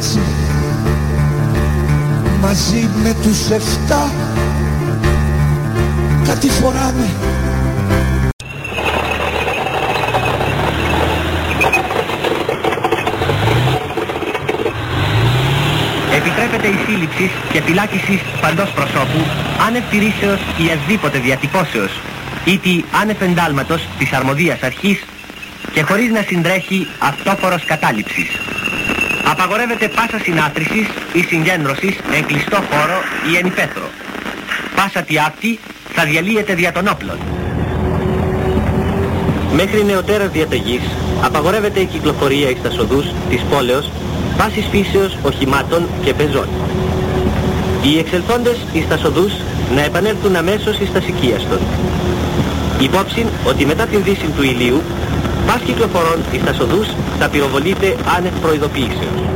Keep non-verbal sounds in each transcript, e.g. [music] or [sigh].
έτσι μαζί με τους εφτά κάτι φοράμε Επιτρέπεται η σύλληψη και φυλάκιση παντός προσώπου άνευ τηρήσεως ή ασδήποτε διατυπώσεως ή τη άνευ εντάλματος της αρμοδίας αρχής και χωρίς να συντρέχει αυτόφορος κατάληψης. Απαγορεύεται πάσα συνάθρησης ή συγκέντρωσης εν κλειστό χώρο ή εν υπαίθρο. Πάσα τι αυτή θα διαλύεται δια των όπλων. Μέχρι νεωτέρας διαταγής απαγορεύεται η κυκλοφορία εις τα σοδούς της πόλεως πάσης φύσεως οχημάτων και πεζών. Οι εξελθόντες εις τα σοδούς να επανέλθουν αμέσως εις τας σικίαστον. Υπόψη ότι μετά την δύση του ηλίου πας κυκλοφορών εις τα σοδούς θα πυροβολείται άνευ προειδοποιήσεως.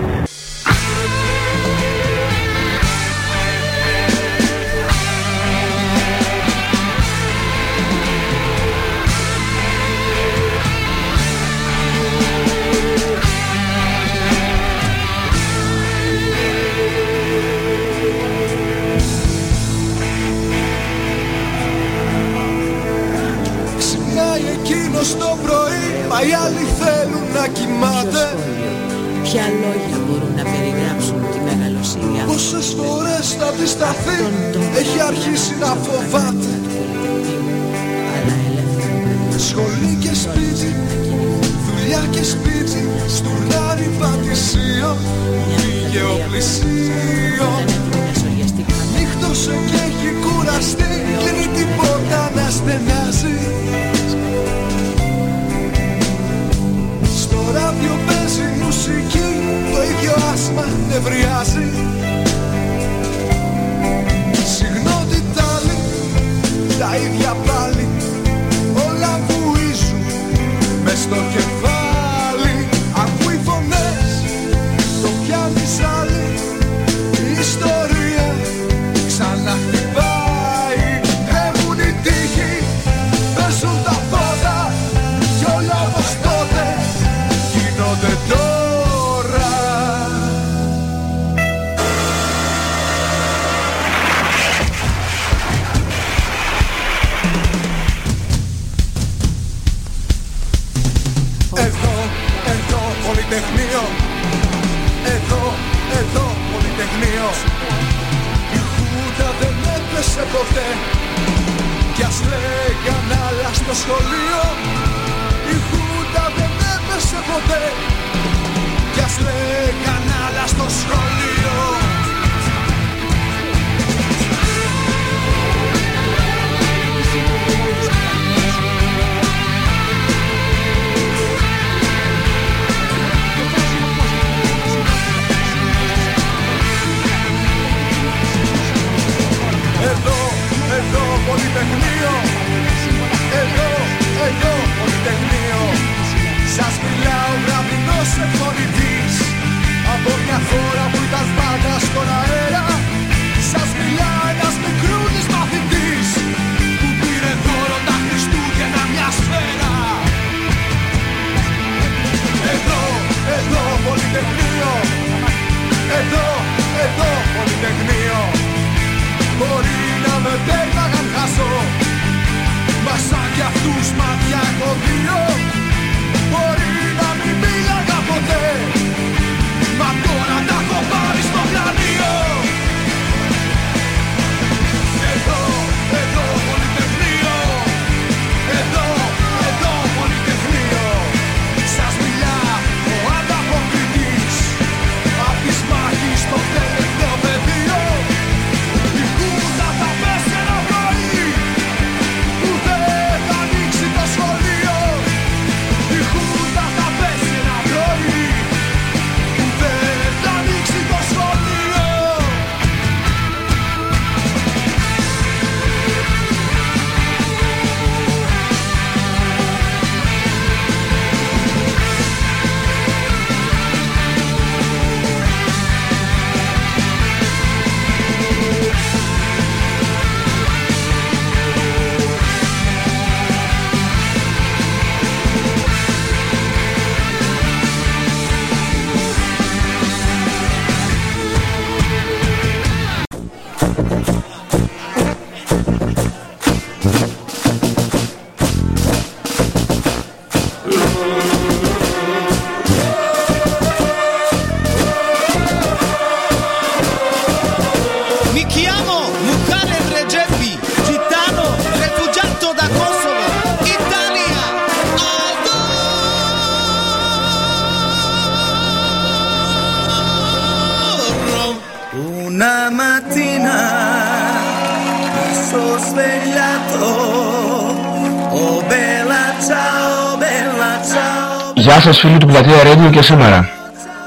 Σας φίλοι του Πλατεία Radio και σήμερα.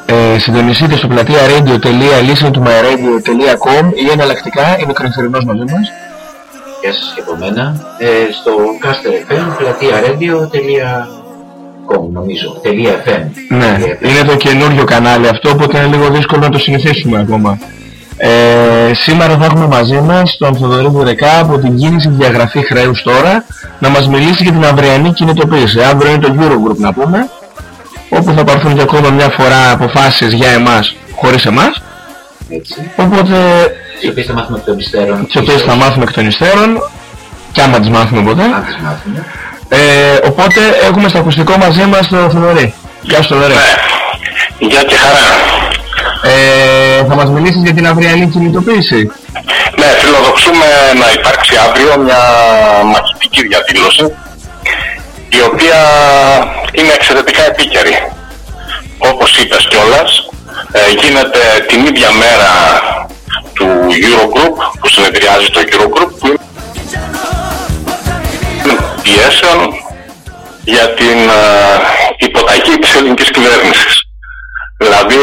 Ε, συντονιστείτε στο πλατεία radio.listentomyradio.com ή εναλλακτικά η μικροφερινός μαζί μας. Γεια σας και από μένα. Ε, στο Caster FM, πλατεία radio.com νομίζω. .fm. Ναι, είναι το καινούριο κανάλι αυτό, οπότε είναι λίγο δύσκολο να το συνηθίσουμε ακόμα. Ε, σήμερα θα έχουμε μαζί μας τον Θοδωρή Βουρεκά από την κίνηση διαγραφή χρέους τώρα να μας μιλήσει για την αυριανή κινητοποίηση. Αύριο είναι το Eurogroup να πούμε όπου θα πάρθουν για ακόμα μια φορά αποφάσεις για εμάς χωρίς εμάς. Έτσι. Οπότε... Τις οποίες θα μάθουμε εκ των υστέρων. Τις οποίες θα μάθουμε εκ των υστέρων και άμα τις μάθουμε ποτέ. Αν τις μάθουμε. Ε, οπότε έχουμε στο ακουστικό μαζί μας τον Θοδωρή. Γεια σου Θοδωρή. Ναι. Γεια και χαρά. Ε, θα μας μιλήσεις για την αυριανή κινητοποίηση; Ναι, φιλοδοξούμε να υπάρξει αύριο μια μαχητική διαδήλωση η οποία είναι εξαιρετικά επίκαιρη. Όπως είπες κιόλας, ε, γίνεται την ίδια μέρα του Eurogroup, που συνεδριάζει το Eurogroup, που είναι πιέσεων για την ε, υποταγή της ελληνικής κυβέρνησης. Δηλαδή,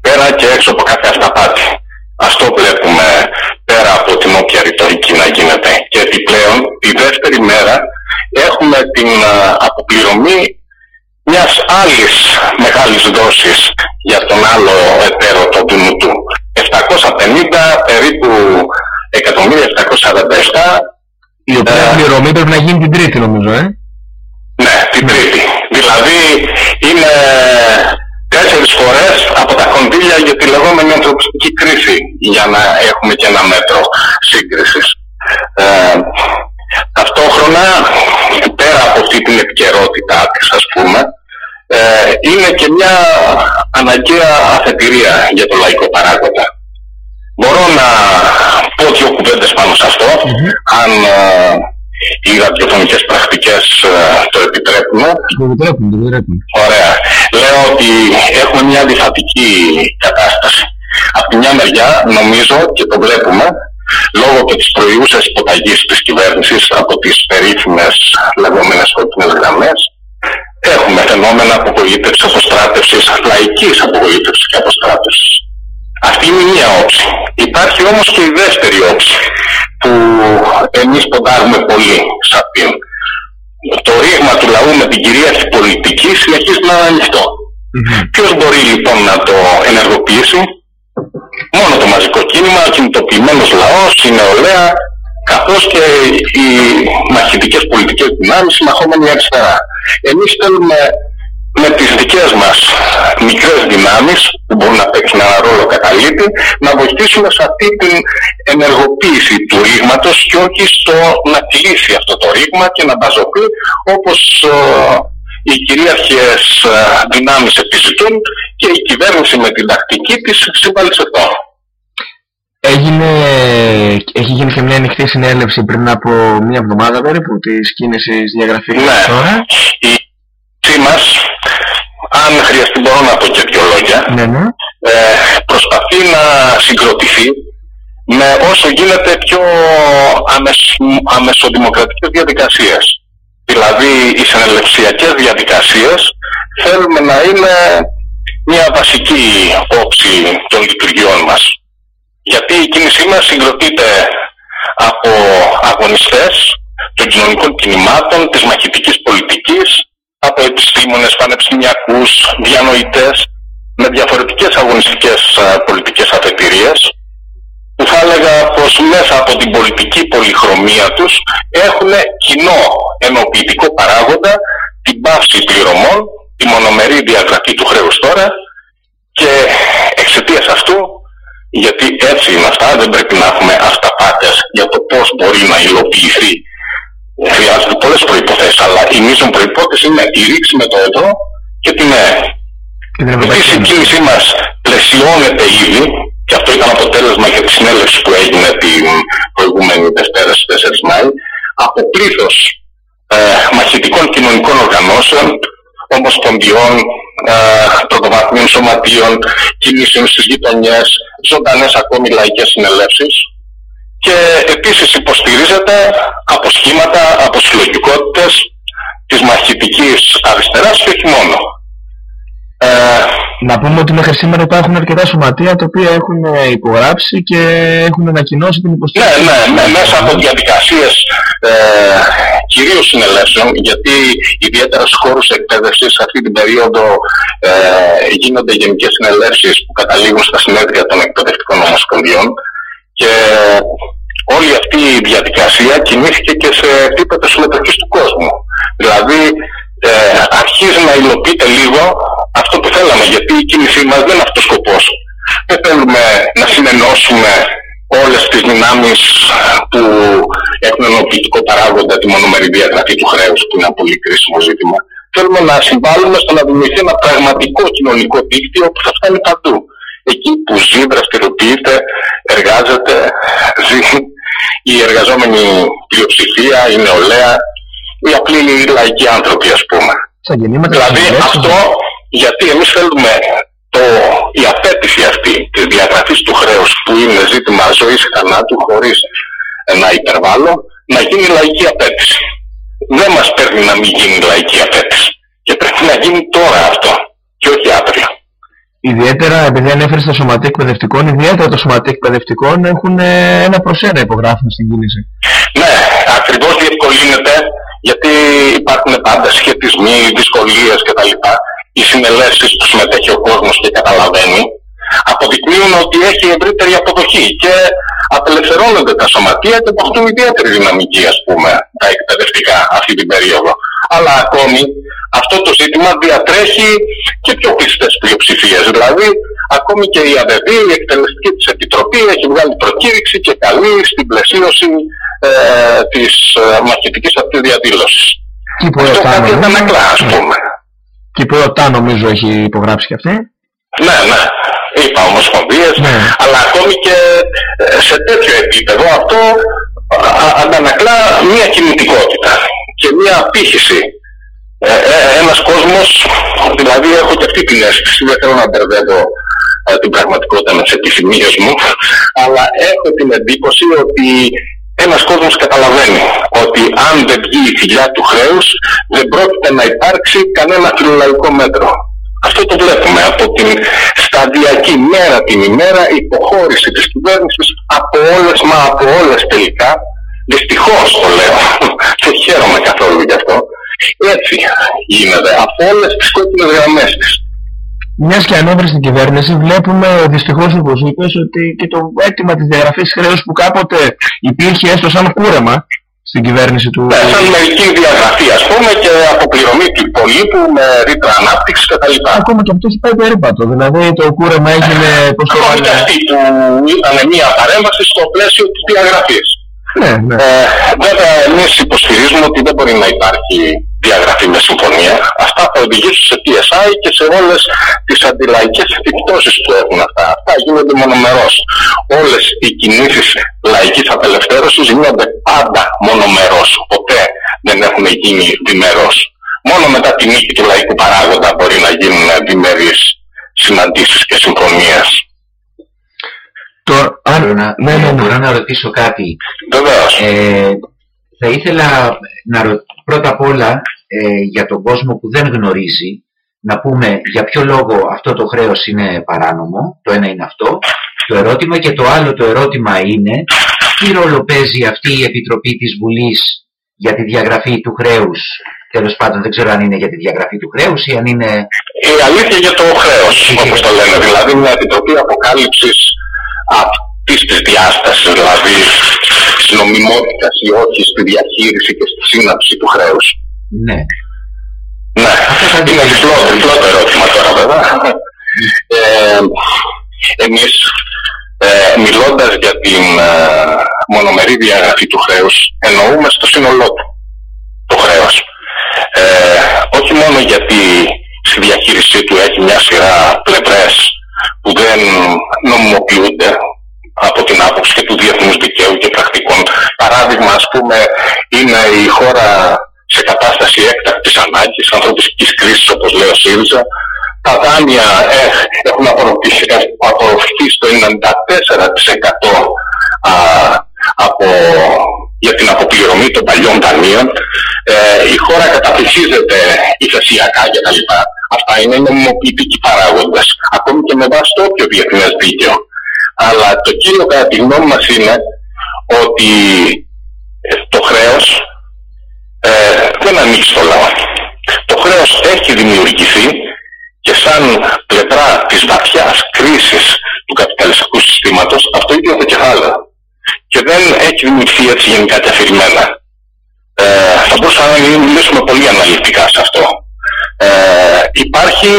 πέρα και έξω από κάθε ασταπάτη. Αυτό βλέπουμε πέρα από την όποια ρητορική να γίνεται. Και επιπλέον, τη δεύτερη μέρα έχουμε την αποπληρωμή μιας άλλης μεγάλης δόσης για τον άλλο εταίρο το του. 750 περίπου εκατομμύρια 747 η οποία ε, πληρωμή πρέπει να γίνει την τρίτη νομίζω, ε. Ναι, την ναι. τρίτη. Δηλαδή είναι τέσσερις φορές από τα κονδύλια για τη λεγόμενη ανθρωπιστική κρίση για να έχουμε και ένα μέτρο σύγκρισης. Ε, ταυτόχρονα, πέρα από αυτή την επικαιρότητα της ας πούμε, ε, είναι και μια αναγκαία αφετηρία για το λαϊκό παράγοντα. Μπορώ να πω δύο κουβέντες πάνω σε αυτό, αν ε, οι ραδιοφωνικές πρακτικές ε, το επιτρέπουν. Το επιτρέπουν, το επιτρέπουν. Ωραία. Λέω ότι έχουμε μια αντιφατική κατάσταση. Από τη μια μεριά νομίζω και το βλέπουμε λόγω και της προϊούσας υποταγής της κυβέρνησης από τις περίφημες λεγόμενες κόκκινες γραμμές έχουμε φαινόμενα απογοήτευσης, αποστράτευσης, λαϊκής απογοήτευσης και αποστράτευσης. Αυτή είναι μία όψη. Υπάρχει όμως και η δεύτερη όψη που εμείς ποντάρουμε πολύ σε αυτήν. Το ρήγμα του λαού με την κυρίαρχη πολιτικής συνεχίζει να είναι ανοιχτό. Mm-hmm. Ποιος μπορεί λοιπόν να το ενεργοποιήσει, μόνο το μαζικό κίνημα, ο κινητοποιημένος λαός, η νεολαία, καθώς και οι μαχητικές πολιτικές δυνάμεις συμμαχόμενοι αριστερά. Εμείς θέλουμε με τις δικές μας μικρές δυνάμεις που μπορούν να παίξουν ένα ρόλο καταλήτη να βοηθήσουμε σε αυτή την ενεργοποίηση του ρήγματος και όχι στο να κλείσει αυτό το ρήγμα και να μπαζωθεί όπως ε, οι κυρίαρχες ε, δυνάμεις επιζητούν και η κυβέρνηση με την τακτική της συμβάλλει σε αυτό. Έγινε, έχει γίνει και μια ανοιχτή συνέλευση πριν από μια εβδομάδα περίπου της κίνησης διαγραφής ναι. τώρα. Η μας, αν χρειαστεί μπορώ να πω και δύο λόγια, ναι, ναι. Ε, προσπαθεί να συγκροτηθεί με όσο γίνεται πιο αμεσ, αμεσοδημοκρατικές διαδικασίες. Δηλαδή οι συνελευσιακές διαδικασίες θέλουμε να είναι μια βασική όψη των λειτουργιών μας. Γιατί η κίνησή μας συγκροτείται από αγωνιστές των κοινωνικών κινημάτων, της μαχητικής πολιτικής, από επιστήμονες, πανεπιστημιακούς, διανοητές, με διαφορετικές αγωνιστικές πολιτικές αφετηρίες, που θα έλεγα πως μέσα από την πολιτική πολυχρωμία τους έχουν κοινό ενοποιητικό παράγοντα την πάυση πληρωμών, τη μονομερή διαγραφή του χρέους τώρα και εξαιτίας αυτού, γιατί έτσι είναι αυτά, δεν πρέπει να έχουμε αυταπάτες για το πώς μπορεί να υλοποιηθεί χρειάζονται πολλές προϋποθέσεις, αλλά η μείζον προϋπόθεση είναι η ρήξη με το ευρώ και την ΕΕ. Επίσης η κίνησή μας πλαισιώνεται ήδη και αυτό ήταν αποτέλεσμα για τη συνέλευση που έγινε την προηγούμενη Δευτέρα στις 4 Μάη από πλήθος ε, μαχητικών κοινωνικών οργανώσεων ομοσπονδιών, ε, πρωτοβαθμίων σωματείων, κινήσεων στις γειτονιές, ζωντανές ακόμη λαϊκές συνελεύσεις και επίσης υποστηρίζεται από σχήματα, από συλλογικότητες της μαχητικής αριστεράς και όχι μόνο. Ε, να πούμε ότι μέχρι σήμερα υπάρχουν αρκετά σωματεία τα οποία έχουν ε, υπογράψει και έχουν ανακοινώσει την υποστήριξη. Ναι, ναι, ναι μέσα από διαδικασίες ε, κυρίως συνελεύσεων, γιατί ιδιαίτερα στους χώρους εκπαίδευσης αυτή την περίοδο ε, γίνονται γενικές συνελεύσεις που καταλήγουν στα συνέδρια των εκπαιδευτικών ομοσπονδιών και όλη αυτή η διαδικασία κινήθηκε και σε επίπεδο συμμετοχής του κόσμου. Δηλαδή ε, αρχίζει να υλοποιείται λίγο αυτό που θέλαμε, γιατί η κίνησή μας δεν είναι αυτός ο σκοπός. Δεν θέλουμε να συνενώσουμε όλες τις δυνάμεις που έχουν ενοποιητικό παράγοντα τη μονομερή διαγραφή του χρέους, που είναι ένα πολύ κρίσιμο ζήτημα. Θέλουμε να συμβάλλουμε στο να δημιουργηθεί ένα πραγματικό κοινωνικό δίκτυο που θα φτάνει παντού. Εκεί που ζει, δραστηριοποιείται, εργάζεται, ζει η εργαζόμενη πλειοψηφία, η νεολαία, οι απλοί λαϊκοί άνθρωποι ας πούμε. Δηλαδή αυτό γιατί εμείς θέλουμε το, η απέτηση αυτή της διαγραφής του χρέους που είναι ζήτημα ζωής θανάτου χωρίς να υπερβάλλω να γίνει λαϊκή απέτηση. Δεν μας παίρνει να μην γίνει λαϊκή απέτηση και πρέπει να γίνει τώρα αυτό και όχι αύριο. Ιδιαίτερα, επειδή ανέφερες στα σωματεία εκπαιδευτικών, ιδιαίτερα τα σωματεία εκπαιδευτικών έχουν ε, ένα προς ένα υπογράφουν στην κίνηση. Ναι, ακριβώς διευκολύνεται γιατί υπάρχουν πάντα σχετισμοί, δυσκολίες κτλ. Οι συνελεύσεις που συμμετέχει ο κόσμος και καταλαβαίνει αποδεικνύουν ότι έχει ευρύτερη αποδοχή και απελευθερώνονται τα σωματεία και αποκτούν ιδιαίτερη δυναμική ας πούμε τα εκπαιδευτικά αυτή την περίοδο. Αλλά ακόμη αυτό το ζήτημα διατρέχει και πιο πιστές πλειοψηφίες. Δηλαδή ακόμη και η ΑΔΕΒ, η εκτελεστική της επιτροπή έχει βγάλει προκήρυξη και καλεί στην πλαισίωση ε, της ε, μαχητικής αυτής διαδήλωσης. Αυτό κάτι αντανακλά ας πούμε. Και η Πορωτά νομίζω έχει υπογράψει και αυτή. Ναι, ναι. Είπα ομοσπονδίες, ναι. αλλά ακόμη και ε, σε τέτοιο επίπεδο αυτό αντανακλά μια κινητικότητα και μια απήχηση. Ε, ε, ένας κόσμος, δηλαδή έχω και αυτή την αίσθηση, δεν θέλω να μπερδεύω ε, την πραγματικότητα με τις επιθυμίες μου, αλλά έχω την εντύπωση ότι ένας κόσμος καταλαβαίνει ότι αν δεν βγει η φυλιά του χρέους δεν πρόκειται να υπάρξει κανένα φιλολαϊκό μέτρο. Αυτό το βλέπουμε από την σταδιακή μέρα την ημέρα υποχώρηση της κυβέρνησης από όλες, μα από όλες τελικά, δυστυχώς το λέω, και χαίρομαι καθόλου γι' αυτό, έτσι γίνεται, από όλες τις κόκκινες γραμμές της. Μιας και ανέβρε στην κυβέρνηση, βλέπουμε δυστυχώς όπως είπες ότι και το αίτημα της διαγραφής χρέους που κάποτε υπήρχε έστω σαν κούρεμα στην κυβέρνηση του. Ναι, σαν μερική διαγραφή ας πούμε και αποπληρωμή του υπολείπου με ρήτρα ανάπτυξης κτλ. Ακόμα και αυτό έχει πάει περίπατο. Δηλαδή το κούρεμα έγινε. Πώς το Ακόμα και αυτή που ήταν μια παρέμβαση στο πλαίσιο της διαγραφής. Ναι, ναι. Ε, βέβαια, εμείς υποστηρίζουμε ότι δεν μπορεί να υπάρχει διαγραφή με συμφωνία. Αυτά θα οδηγήσουν σε PSI και σε όλες τις αντιλαϊκές επιπτώσεις που έχουν αυτά. Αυτά γίνονται μονομερός. Όλες οι κινήσεις λαϊκής απελευθέρωσης γίνονται πάντα μονομερός. Ποτέ δεν έχουν γίνει διμερός. Μόνο μετά τη νίκη του λαϊκού παράγοντα μπορεί να γίνουν διμερείς συναντήσεις και συμφωνίες. Το, αν, να, ναι, ναι, ναι. Μπορώ να ρωτήσω κάτι. Βεβαίως. Ε, θα ήθελα να ρωτήσω πρώτα απ' όλα ε, για τον κόσμο που δεν γνωρίζει να πούμε για ποιο λόγο αυτό το χρέος είναι παράνομο. Το ένα είναι αυτό. Το ερώτημα και το άλλο το ερώτημα είναι τι ρόλο παίζει αυτή η Επιτροπή της Βουλής για τη διαγραφή του χρέους; Τέλος πάντων, δεν ξέρω αν είναι για τη διαγραφή του χρέους ή αν είναι. Η αλήθεια για το χρέος, όπως το λένε. Δηλαδή, μια επιτροπή αποκάλυψης αυτή της διάσταση, δηλαδή τη νομιμότητα ή όχι στη διαχείριση και στη σύναψη του χρέους. Ναι. Ναι, είναι διπλό, διπλό το ερώτημα τώρα βέβαια. Ε, εμείς ε, μιλώντας για την ε, μονομερή διαγραφή του χρέους εννοούμε στο σύνολό του το χρέος. Ε, όχι μόνο γιατί στη διαχείρισή του έχει μια σειρά πλευρές που δεν νομιμοποιούνται από την άποψη και του διεθνούς δικαίου και πρακτικών. Παράδειγμα, ας πούμε, είναι η χώρα σε κατάσταση έκτακτης ανάγκης, ανθρωπιστικής κρίσης, όπως λέει ο ΣΥΡΙΖΑ. Τα δάνεια ε, έχουν απορροφηθεί στο 94% α, από, για την αποπληρωμή των παλιών δανείων. Ε, η χώρα καταφυσίζεται ηθεσιακά κτλ. Αυτά είναι νομιμοποιητικοί παράγοντες, ακόμη και με βάση το όποιο διεθνές δίκαιο. Αλλά το κύριο κατά τη γνώμη μας είναι ότι ε, το χρέος ε, δεν ανήκει στο λαό. Το χρέος έχει δημιουργηθεί και σαν πλευρά της βαθιάς κρίσης του καπιταλιστικού συστήματος αυτό είναι το κεφάλαιο και δεν έχει δημιουργηθεί έτσι γενικά και αφηρημένα. Ε, θα μπορούσαμε να μιλήσουμε πολύ αναλυτικά σε αυτό. Ε, υπάρχει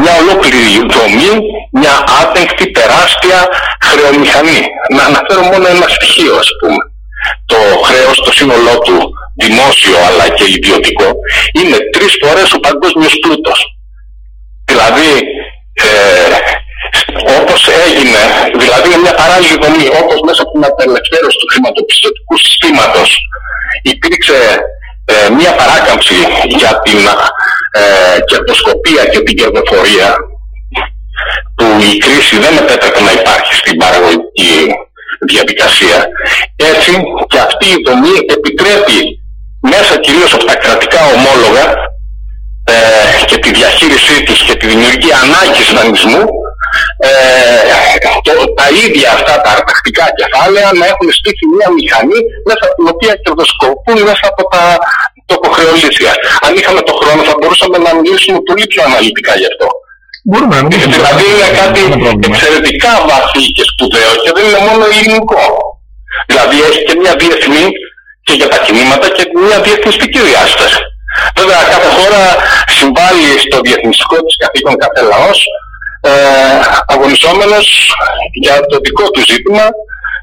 μια ολόκληρη δομή, μια άτεγκτη, τεράστια χρεομηχανή. Να αναφέρω μόνο ένα στοιχείο, ας πούμε. Το χρέος, το σύνολό του, δημόσιο αλλά και ιδιωτικό, είναι τρεις φορές ο παγκόσμιος πλούτος. Δηλαδή, ε, όπως έγινε, δηλαδή είναι μια παράλληλη δομή, όπως μέσα από την απελευθέρωση του χρηματοπιστωτικού συστήματος υπήρξε ε, μια παράκαμψη για την ε, κερδοσκοπία και την κερδοφορία που η κρίση δεν επέτρεπε να υπάρχει στην παραγωγική διαδικασία. Έτσι και αυτή η δομή επιτρέπει μέσα κυρίως από τα κρατικά ομόλογα ε, και τη διαχείρισή τους και τη δημιουργία ανάγκης δανεισμού ε, το, τα ίδια αυτά τα αρτακτικά κεφάλαια να έχουν στήσει μια μηχανή μέσα από την οποία κερδοσκοπούν μέσα από τα τοκοχρεωλήσια. Αν είχαμε το χρόνο θα μπορούσαμε να μιλήσουμε πολύ πιο αναλυτικά γι' αυτό. Μπορούμε να μιλήσουμε. Δηλαδή είναι κάτι εξαιρετικά βαθύ και σπουδαίο και δεν είναι μόνο ελληνικό. Δηλαδή έχει και μια διεθνή και για τα κινήματα και μια διεθνιστική διάσταση. Βέβαια κάθε χώρα συμβάλλει στο διεθνιστικό της καθήκον κάθε λαός ε, αγωνιζόμενος για το δικό του ζήτημα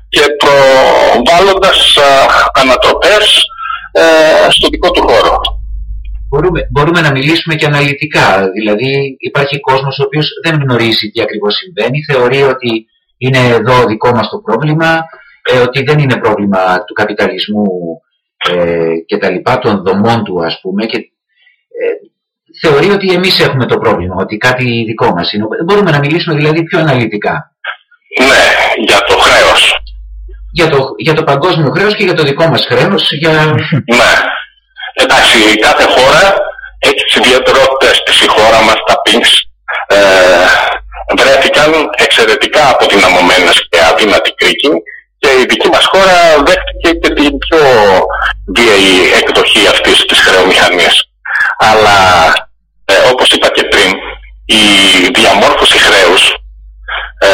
και προβάλλοντας ε, ανατροπές ε, στο δικό του χώρο. Μπορούμε, μπορούμε να μιλήσουμε και αναλυτικά. Δηλαδή υπάρχει κόσμος ο οποίος δεν γνωρίζει τι ακριβώς συμβαίνει, θεωρεί ότι είναι εδώ δικό μας το πρόβλημα, ε, ότι δεν είναι πρόβλημα του καπιταλισμού ε, και τα λοιπά, των δομών του ας πούμε και ε, θεωρεί ότι εμείς έχουμε το πρόβλημα, ότι κάτι δικό μας είναι. Μπορούμε να μιλήσουμε δηλαδή πιο αναλυτικά. Ναι, για το χρέος. Για το, για το παγκόσμιο χρέος και για το δικό μας χρέος. Για... Ναι. Εντάξει, κάθε χώρα έχει τις ιδιαιτερότητες της η χώρα μας, τα PINKS, ε, βρέθηκαν εξαιρετικά αποδυναμωμένες και αδύνατη κρίκη και η δική μας χώρα δέχτηκε και την πιο βίαιη εκδοχή αυτής της χρεομηχανίας. Αλλά ε, όπως είπα και πριν, η διαμόρφωση χρέους ε,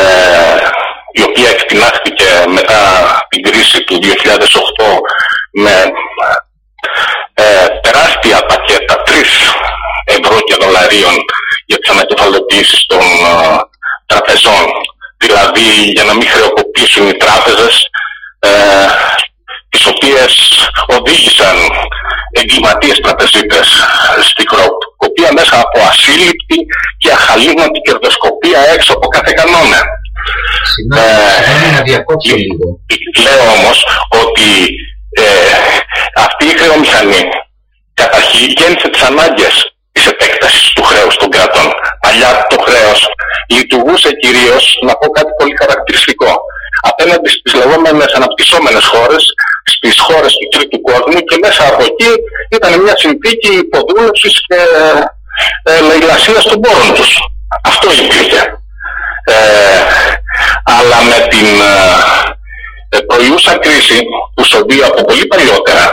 η οποία εκτινάχθηκε μετά την κρίση του 2008 με ε, τεράστια πακέτα 3 ευρώ και δολαρίων για τις ανακεφαλαιοποιήσεις των ε, τραπεζών. Δηλαδή για να μην χρεοκοπήσουν οι τράπεζες ε, τις οποίες οδήγησαν εγκληματίες τραπεζίτες στη χρεοκοπία μέσα από ασύλληπτη και αχαλήγνατη κερδοσκοπία έξω από κάθε κανόνα. Συγγνώμη να διακόψω λίγο. Λέω όμως ότι ε, αυτή η χρεομηχανή καταρχήν γέννησε τις ανάγκες της επέκτασης του χρέους των κρατών. Παλιά το χρέος λειτουργούσε κυρίως, να πω κάτι πολύ χαρακτηριστικό, απέναντι στις λεγόμενες αναπτυσσόμενες χώρες, στις χώρες του τρίτου κόσμου και μέσα από εκεί ήταν μια συνθήκη υποδούλευσης και ε, λαϊλασίας των πόρων τους. Αυτό υπήρχε. Ε, αλλά με την ε, προϊούσα κρίση που σοβεί από πολύ παλιότερα,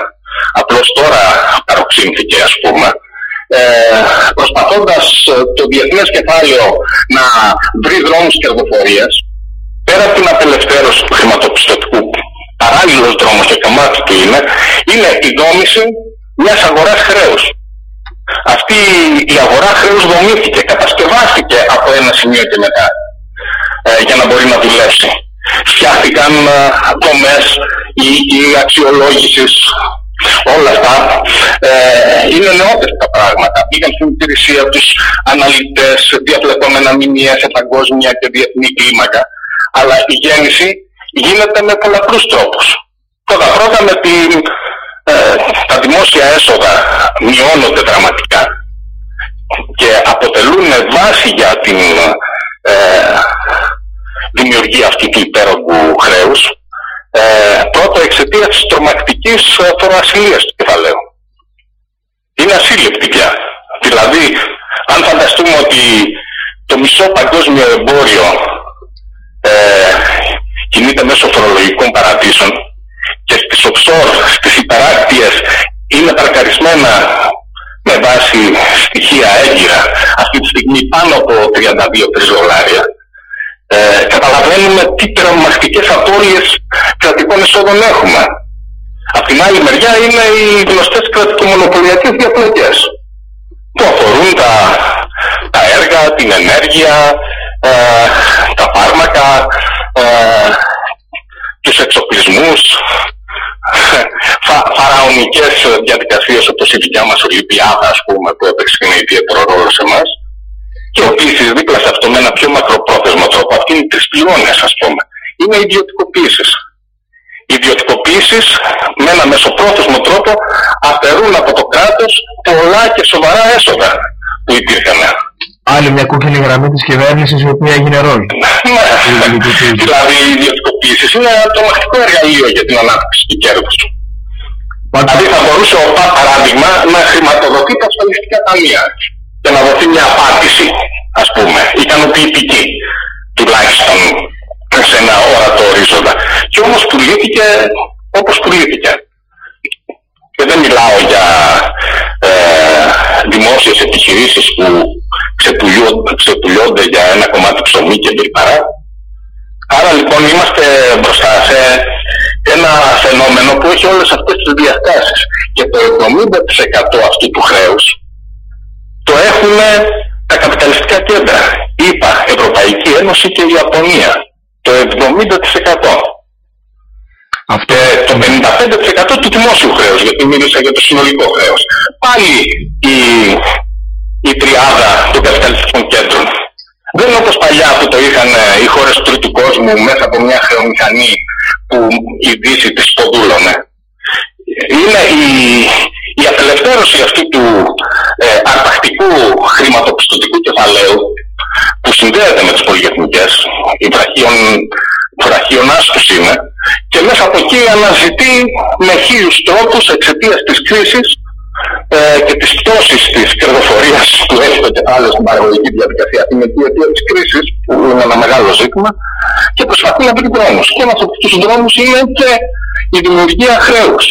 απλώς τώρα παροξύνθηκε ας πούμε, ε, προσπαθώντας ε, το διεθνές κεφάλαιο να βρει δρόμους κερδοφορίας, πέρα από την απελευθέρωση του χρηματοπιστωτικού, παράλληλος δρόμος και κομμάτι του είναι, είναι η δόμηση μιας αγοράς χρέους. Αυτή η αγορά χρέους δομήθηκε, κατασκευάστηκε από ένα σημείο και μετά ε, για να μπορεί να δουλέψει. Φτιάχτηκαν ε, δομές ή, ή αξιολόγησης όλα αυτά ε, είναι νεότερα πράγματα. Πήγαν στην υπηρεσία τους αναλυτές, διαπλεκόμενα μηνύα σε παγκόσμια και διεθνή κλίμακα. Αλλά η γέννηση γίνεται με πολλαπλούς τρόπους. Πρώτα πρώτα με την, ε, τα δημόσια έσοδα μειώνονται δραματικά και αποτελούν βάση για την ε, δημιουργία αυτή του υπέρογκου χρέους. Ε, εξαιτία της τρομακτικής ε, φοροασυλίας του κεφαλαίου. Είναι ασύλληπτη πια. Δηλαδή, αν φανταστούμε ότι το μισό παγκόσμιο εμπόριο ε, κινείται μέσω φορολογικών παραδείσων και στις offshore, στις υπεράκτιες είναι παρκαρισμένα με βάση στοιχεία έγκυρα αυτή τη στιγμή πάνω από 32-3 δολάρια ε, καταλαβαίνουμε τι τρομακτικές απώλειες κρατικών εσόδων έχουμε. Απ' την άλλη μεριά είναι οι γνωστές κρατικομονοπολιακές διαπλοκές που αφορούν τα, τα έργα, την ενέργεια, ε, τα φάρμακα, ε, τους εξοπλισμούς, φα, φαραωνικές διαδικασίες όπως η δικιά μας Ολυμπιάδα ας πούμε που έπαιξε ένα ιδιαίτερο ρόλο σε εμάς και επίσης δίπλα σε αυτό με ένα πιο μακροπρόθεσμο τρόπο, αυτή είναι οι τρει πυλώνε, ας πούμε, είναι οι ιδιωτικοποίησεις. Οι ιδιωτικοποίησεις με ένα μεσοπρόθεσμο τρόπο αφαιρούν από το κράτος πολλά και σοβαρά έσοδα που υπήρχαν. Άλλη μια κόκκινη γραμμή της κυβέρνησης η οποία έγινε ρόλο. Ναι, δηλαδή οι ιδιωτικοποίησεις είναι ένα τρομακτικό εργαλείο για την ανάπτυξη του κέρδους. Δηλαδή θα μπορούσε ο παράδειγμα να χρηματοδοτεί τα ασφαλιστικά ταμεία και να δοθεί μια απάντηση, ας πούμε, ικανοποιητική, τουλάχιστον σε ένα όρατο ορίζοντα. Και όμως πουλήθηκε όπως πουλήθηκε. Και δεν μιλάω για ε, δημόσιες επιχειρήσεις που ξεπουλιώνται, για ένα κομμάτι ψωμί και μπριπαρά. Άρα λοιπόν είμαστε μπροστά σε ένα φαινόμενο που έχει όλες αυτές τις διαστάσεις. Και το 70% αυτού του χρέους το έχουν τα καπιταλιστικά κέντρα. Είπα, Ευρωπαϊκή Ένωση και η Ιαπωνία. Το 70%. Αυτό... Ε, το 55% του δημόσιου χρέους, γιατί μίλησα για το συνολικό χρέος. Πάλι η, η τριάδα των καπιταλιστικών κέντρων. Δεν είναι όπως παλιά που το είχαν ε, οι χώρες του τρίτου κόσμου μέσα από μια χρεομηχανή που η Δύση τις ποδούλωνε. Είναι η, η απελευθέρωση αυτού του ε, αρπακτικού χρηματοπιστωτικού κεφαλαίου που συνδέεται με τις πολυεθνικές, η βραχίωνάς τους είναι, και μέσα από εκεί αναζητεί με χίλιους τρόπους εξαιτίας της κρίσης ε, και της πτώσης της κερδοφορίας που έχει το κεφάλαιο στην παραγωγική διαδικασία, την αιτία της κρίσης, που είναι ένα μεγάλο ζήτημα, και προσπαθεί να βρει δρόμους. Και ένας από τους δρόμους είναι και η δημιουργία χρέους.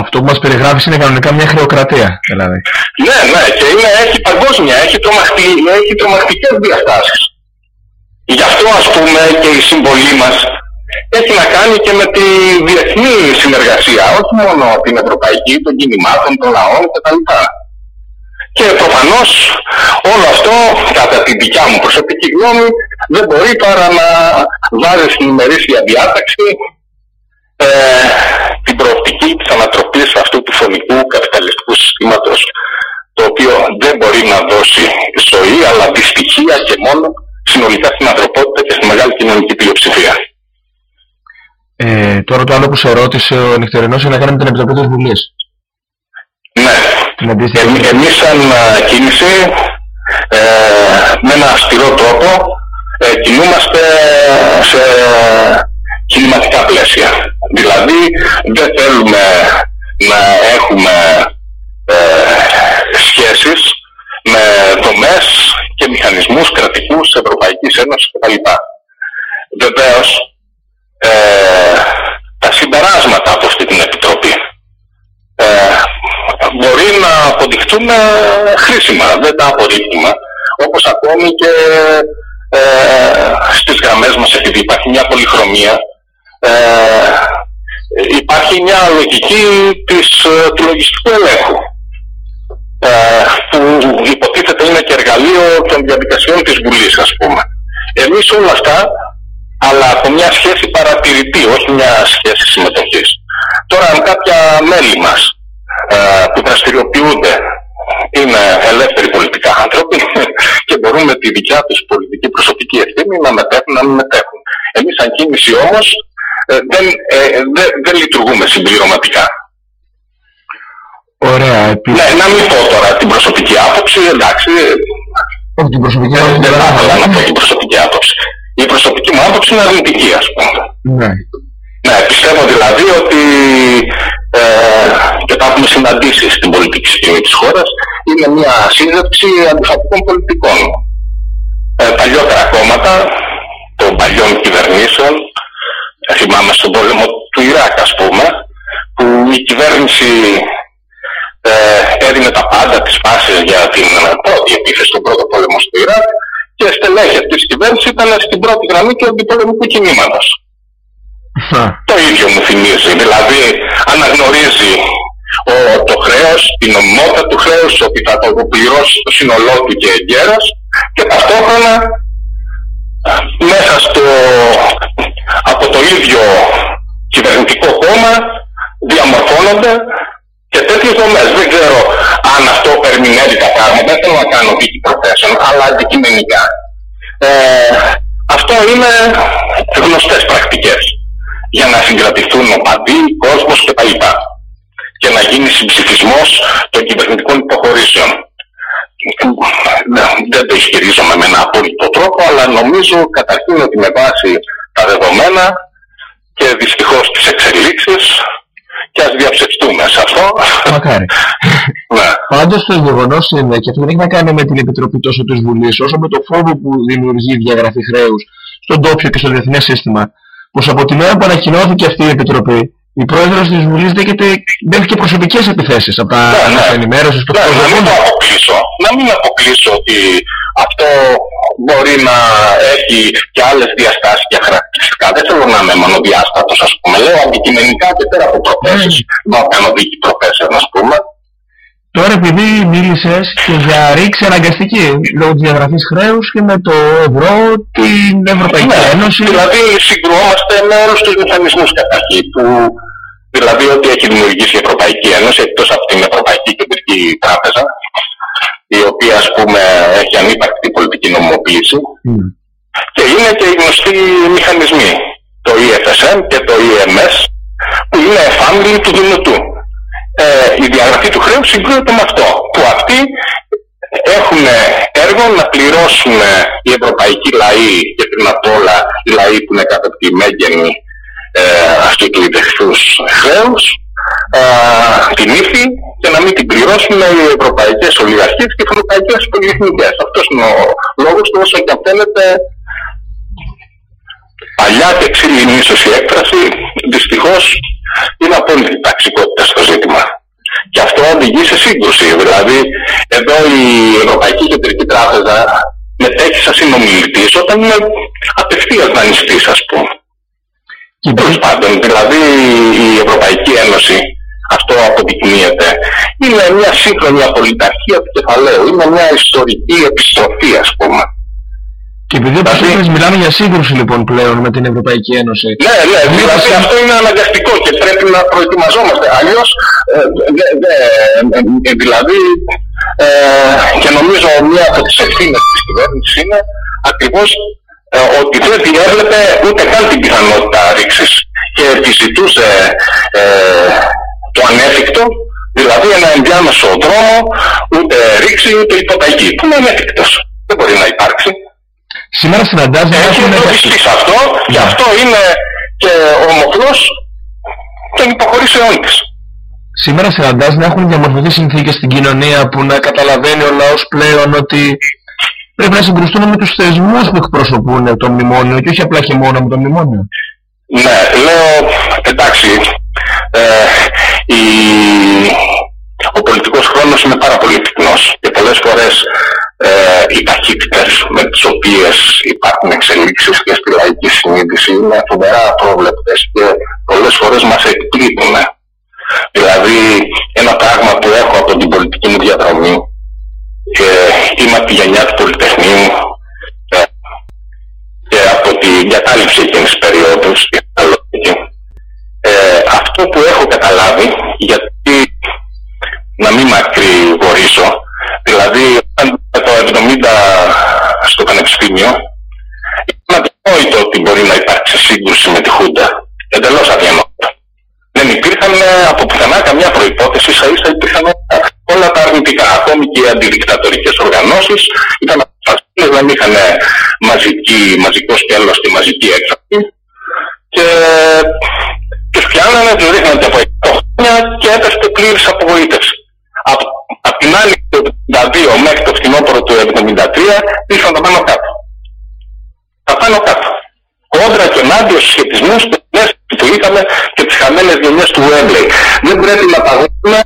Αυτό που μας περιγράφεις είναι κανονικά μια χρεοκρατία, δηλαδή. Ναι, ναι, και είναι, έχει παγκόσμια, έχει, τρομαχτή, έχει τρομακτικές διαστάσεις. Γι' αυτό ας πούμε και η συμβολή μας έχει να κάνει και με τη διεθνή συνεργασία, όχι μόνο την ευρωπαϊκή, των κινημάτων, των λαών κτλ. Και προφανώς όλο αυτό, κατά τη δικιά μου προσωπική γνώμη, δεν μπορεί παρά να βάζει στην ημερήσια διάταξη ε, την προοπτική της ανατροπής αυτού του φωνικού καπιταλιστικού συστήματος το οποίο δεν μπορεί να δώσει ζωή αλλά δυστυχία και μόνο συνολικά στην ανθρωπότητα και στη μεγάλη κοινωνική πλειοψηφία. Ε, τώρα το άλλο που σε ρώτησε ο Νυχτερινός είναι να κάνει με την Επιτροπή της Βουλής. Ναι. Ε, εμείς σαν κίνηση ε, με ένα αυστηρό τρόπο ε, κινούμαστε σε κινηματικά πλαίσια. Δηλαδή δεν θέλουμε να έχουμε ε, σχέσεις με δομές και μηχανισμούς κρατικούς Ευρωπαϊκής Ένωσης κτλ. Βεβαίως ε, τα συμπεράσματα από αυτή την Επιτροπή ε, μπορεί να αποδειχτούν χρήσιμα, δεν τα απορρίπτουμε, όπως ακόμη και ε, στις γραμμές μας επειδή υπάρχει μια πολυχρωμία ε, υπάρχει μια λογική της, ε, του λογιστικού ελέγχου ε, που υποτίθεται είναι και εργαλείο των διαδικασιών της Βουλής ας πούμε. Εμείς όλα αυτά αλλά από μια σχέση παρατηρητή, όχι μια σχέση συμμετοχής. Τώρα αν κάποια μέλη μας ε, που δραστηριοποιούνται είναι ελεύθεροι πολιτικά άνθρωποι [laughs] και μπορούν με τη δικιά τους πολιτική προσωπική ευθύνη να μετέχουν, να μην μετέχουν. Εμείς σαν κίνηση όμως ε, δεν, ε, δεν, δεν λειτουργούμε συμπληρωματικά. Ωραία. Επίσης... Ναι, να μην πω τώρα την προσωπική άποψη, εντάξει. Όχι την προσωπική άποψη. Δεν θα ήθελα να πω την προσωπική άποψη. Η προσωπική μου άποψη είναι αρνητική, ας πούμε. Ναι. Ναι, πιστεύω δηλαδή ότι ε, και τα έχουμε συναντήσει στην πολιτική σκηνή της χώρας είναι μια σύνδεξη αντιφατικών πολιτικών. Ε, παλιότερα κόμματα των παλιών κυβερνήσεων, θυμάμαι στον πόλεμο του Ιράκ ας πούμε, που η κυβέρνηση ε, έδινε τα πάντα τις φάσεις για την πρώτη επίθεση στον πρώτο πόλεμο στο Ιράκ και στελέχη αυτής της κυβέρνησης ήταν στην πρώτη γραμμή του αντιπολεμικού κινήματος. Το ίδιο μου θυμίζει, δηλαδή αναγνωρίζει ο, το χρέος, την ομότητα του χρέους, ότι θα το πληρώσει το σύνολό του και εγκαίρας και ταυτόχρονα μέσα στο, από το ίδιο κυβερνητικό κόμμα διαμορφώνονται και τέτοιες δομές. Δεν ξέρω αν αυτό ερμηνεύει τα πράγματα, δεν θέλω να κάνω δίκη προθέσεων, αλλά αντικειμενικά. Ε, αυτό είναι γνωστές πρακτικές για να συγκρατηθούν οπαδοί, κόσμος κτλ. Και να γίνει συμψηφισμός των κυβερνητικών υποχωρήσεων. Δεν το ισχυρίζομαι με ένα απόλυτο τρόπο, αλλά νομίζω καταρχήν ότι με βάση τα δεδομένα και δυστυχώς τις εξελίξεις και ας διαψευστούμε σε αυτό. Μακάρι. [laughs] ναι. Πάντως το γεγονός είναι, και αυτό δεν έχει να κάνει με την Επιτροπή τόσο της Βουλής, όσο με το φόβο που δημιουργεί η διαγραφή χρέους στον τόπιο και στο διεθνές σύστημα, πως από την ώρα που ανακοινώθηκε αυτή η Επιτροπή, η πρόεδρος της Βουλής δέχεται, δέχεται προσωπικές επιθέσεις από τα Ναι, ναι. ενημέρωσης στο Ναι, να μην κόσμο. το αποκλείσω. Να μην αποκλείσω ότι αυτό μπορεί να έχει και άλλες διαστάσεις και χαρακτηριστικά. Δεν θέλω να είμαι μονοδιάστατος, ας πούμε. Λέω αντικειμενικά και πέρα από προθέσεις. Δεν θα κάνω δίκη προθέσεων, ας πούμε. Τώρα επειδή μίλησες και για ρήξη αναγκαστική λόγω της διαγραφής χρέους και με το ευρώ, την Ευρωπαϊκή Ναι, Ένωση. Δηλαδή συγκρουόμαστε με όλους τους μηχανισμούς καταρχήν που δηλαδή ό,τι έχει δημιουργήσει η Ευρωπαϊκή Ένωση εκτός από την Ευρωπαϊκή Κεντρική Τράπεζα η οποία ας πούμε έχει ανύπαρκτη πολιτική νομοποίηση Μμ. και είναι και οι γνωστοί μηχανισμοί το EFSM και το EMS που είναι εφάμιλοι του Δυνατού. Ε, η διαγραφή του χρέους συγκρούεται με αυτό που αυτοί έχουν έργο να πληρώσουν οι ευρωπαϊκοί λαοί και πριν απ' όλα οι λαοί που είναι κάτω από τη μέγενη ε, αυτού του ιδεχθούς χρέους ε, την ύφη και να μην την πληρώσουν οι ευρωπαϊκές ολιγαρχίες και οι ευρωπαϊκές πολυεθνικές. Αυτός είναι ο λόγος του όσο και αν φαίνεται παλιά και ξύλινη ίσως η έκφραση δυστυχώς είναι απόλυτη ταξικότητα στο ζήτημα. Και αυτό οδηγεί σε σύγκρουση. Δηλαδή, εδώ η Ευρωπαϊκή Κεντρική Τράπεζα μετέχει σαν συνομιλητής όταν είναι απευθείας δανειστής, ας πούμε. Και Τέλος πάντων, δηλαδή η Ευρωπαϊκή Ένωση, αυτό αποδεικνύεται, είναι μια σύγχρονη απολυταρχία του κεφαλαίου. Είναι μια ιστορική επιστροφή, ας πούμε. Και επειδή όπως Δηλαδή- είπες μιλάμε για σύγκρουση λοιπόν πλέον με την Ευρωπαϊκή Ένωση. Ναι, ναι, δηλαδή αυτό είναι αναγκαστικό και πρέπει να προετοιμαζόμαστε. Αλλιώς, ε, δε- δε- ε, δηλαδή, ε, και νομίζω μία από τις ευθύνες της κυβέρνησης είναι ακριβώς ε, ότι δεν διέβλεπε ούτε καν την πιθανότητα ρήξης και επιζητούσε ε, το ανέφικτο, δηλαδή ένα ενδιάμεσο δρόμο, ούτε ρήξη ούτε υποταγή, που είναι ανέφικτος. Δεν μπορεί να υπάρξει. Σήμερα συναντάς να Έχει έχουν... εντοπιστεί σε αυτό και Ναι. αυτό είναι και ο μοχλός των υποχωρήσεών της. Σήμερα συναντάς να έχουν διαμορφωθεί συνθήκες στην κοινωνία που να καταλαβαίνει ο λαός πλέον ότι πρέπει να συγκρουστούν με τους θεσμούς που εκπροσωπούν το μνημόνιο και όχι απλά και μόνο με το μνημόνιο. Ναι, λέω, εντάξει, ε, η, ο πολιτικός χρόνος είναι πάρα πολύ πυκνός και πολλές φορές ε, οι ταχύτητες με τις οποίες υπάρχουν εξελίξεις και στη λαϊκή συνείδηση είναι φοβερά απρόβλεπτες και πολλές φορές μας εκπλήττουν. Δηλαδή, ένα πράγμα που έχω από την πολιτική μου διαδρομή και είμαι από τη γενιά του Πολυτεχνείου ε, και από την κατάληψη εκείνης της περίοδου στη Θεσσαλονίκη. Ε, αυτό που έχω καταλάβει, γιατί να μην μακρηγορήσω, δηλαδή όταν το 70 στο Πανεπιστήμιο, ήταν αδιανόητο ότι μπορεί να υπάρξει σύγκρουση με τη Χούντα. Εντελώς αδιανόητο. Δεν υπήρχαν ε, από πουθενά καμιά προϋπόθεση, ίσα ίσα υπήρχαν όλα τα αρνητικά. Ακόμη και οι αντιδικτατορικές οργανώσεις ήταν αποφασισμένες, δεν είχαν μαζική, μαζικό σκέλος και μαζική έκφραση και Τους πιάνανε, τους ρίχνανε από 100 χρόνια και έπεφτε πλήρης απογοήτευση. Από, απ' την άλλη το 1972 μέχρι το φθινόπωρο του 1973 ήρθαν τα πάνω κάτω. Τα πάνω κάτω. Κόντρα και ενάντια στους σχετισμούς που είχαμε και τις χαμένες γενιές του Wembley. Δεν πρέπει να παγώσουμε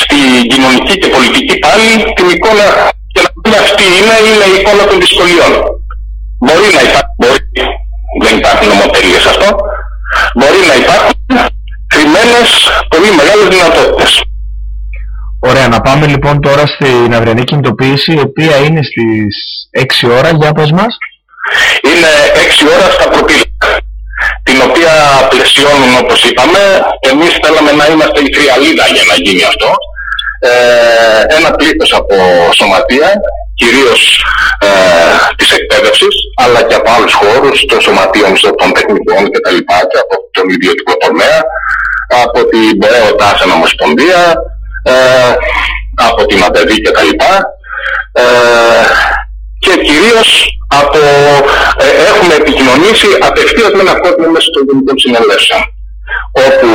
στην κοινωνική και πολιτική πάλι την εικόνα και να πούμε αυτή είναι, είναι η εικόνα των δυσκολιών. Μπορεί να υπάρχει, μπορεί, δεν υπάρχουν νομοτέλειες αυτό, μπορεί να υπάρχουν κρυμμένες πολύ μεγάλες δυνατότητες. Ωραία, να πάμε λοιπόν τώρα στην αυριανή κινητοποίηση, η οποία είναι στις 6 ώρα, για πες μας. Είναι 6 ώρα στα προπήλαιτα, την οποία πλαισιώνουν όπως είπαμε. Εμείς θέλαμε να είμαστε η τριαλίδα για να γίνει αυτό. Ε, ένα πλήθος από σωματεία, κυρίως ε, της εκπαίδευσης, αλλά και από άλλους χώρους, των σωματείων των τεχνικών κτλ. Και, και από τον ιδιωτικό τομέα, από την Μπορέο Τάσεν Ομοσπονδία, ε, από την ΑΔΕΔΗ κτλ. Ε, και κυρίως από, ε, έχουμε επικοινωνήσει απευθείας με ένα κόσμο μέσα των γενικών συνελεύσεων όπου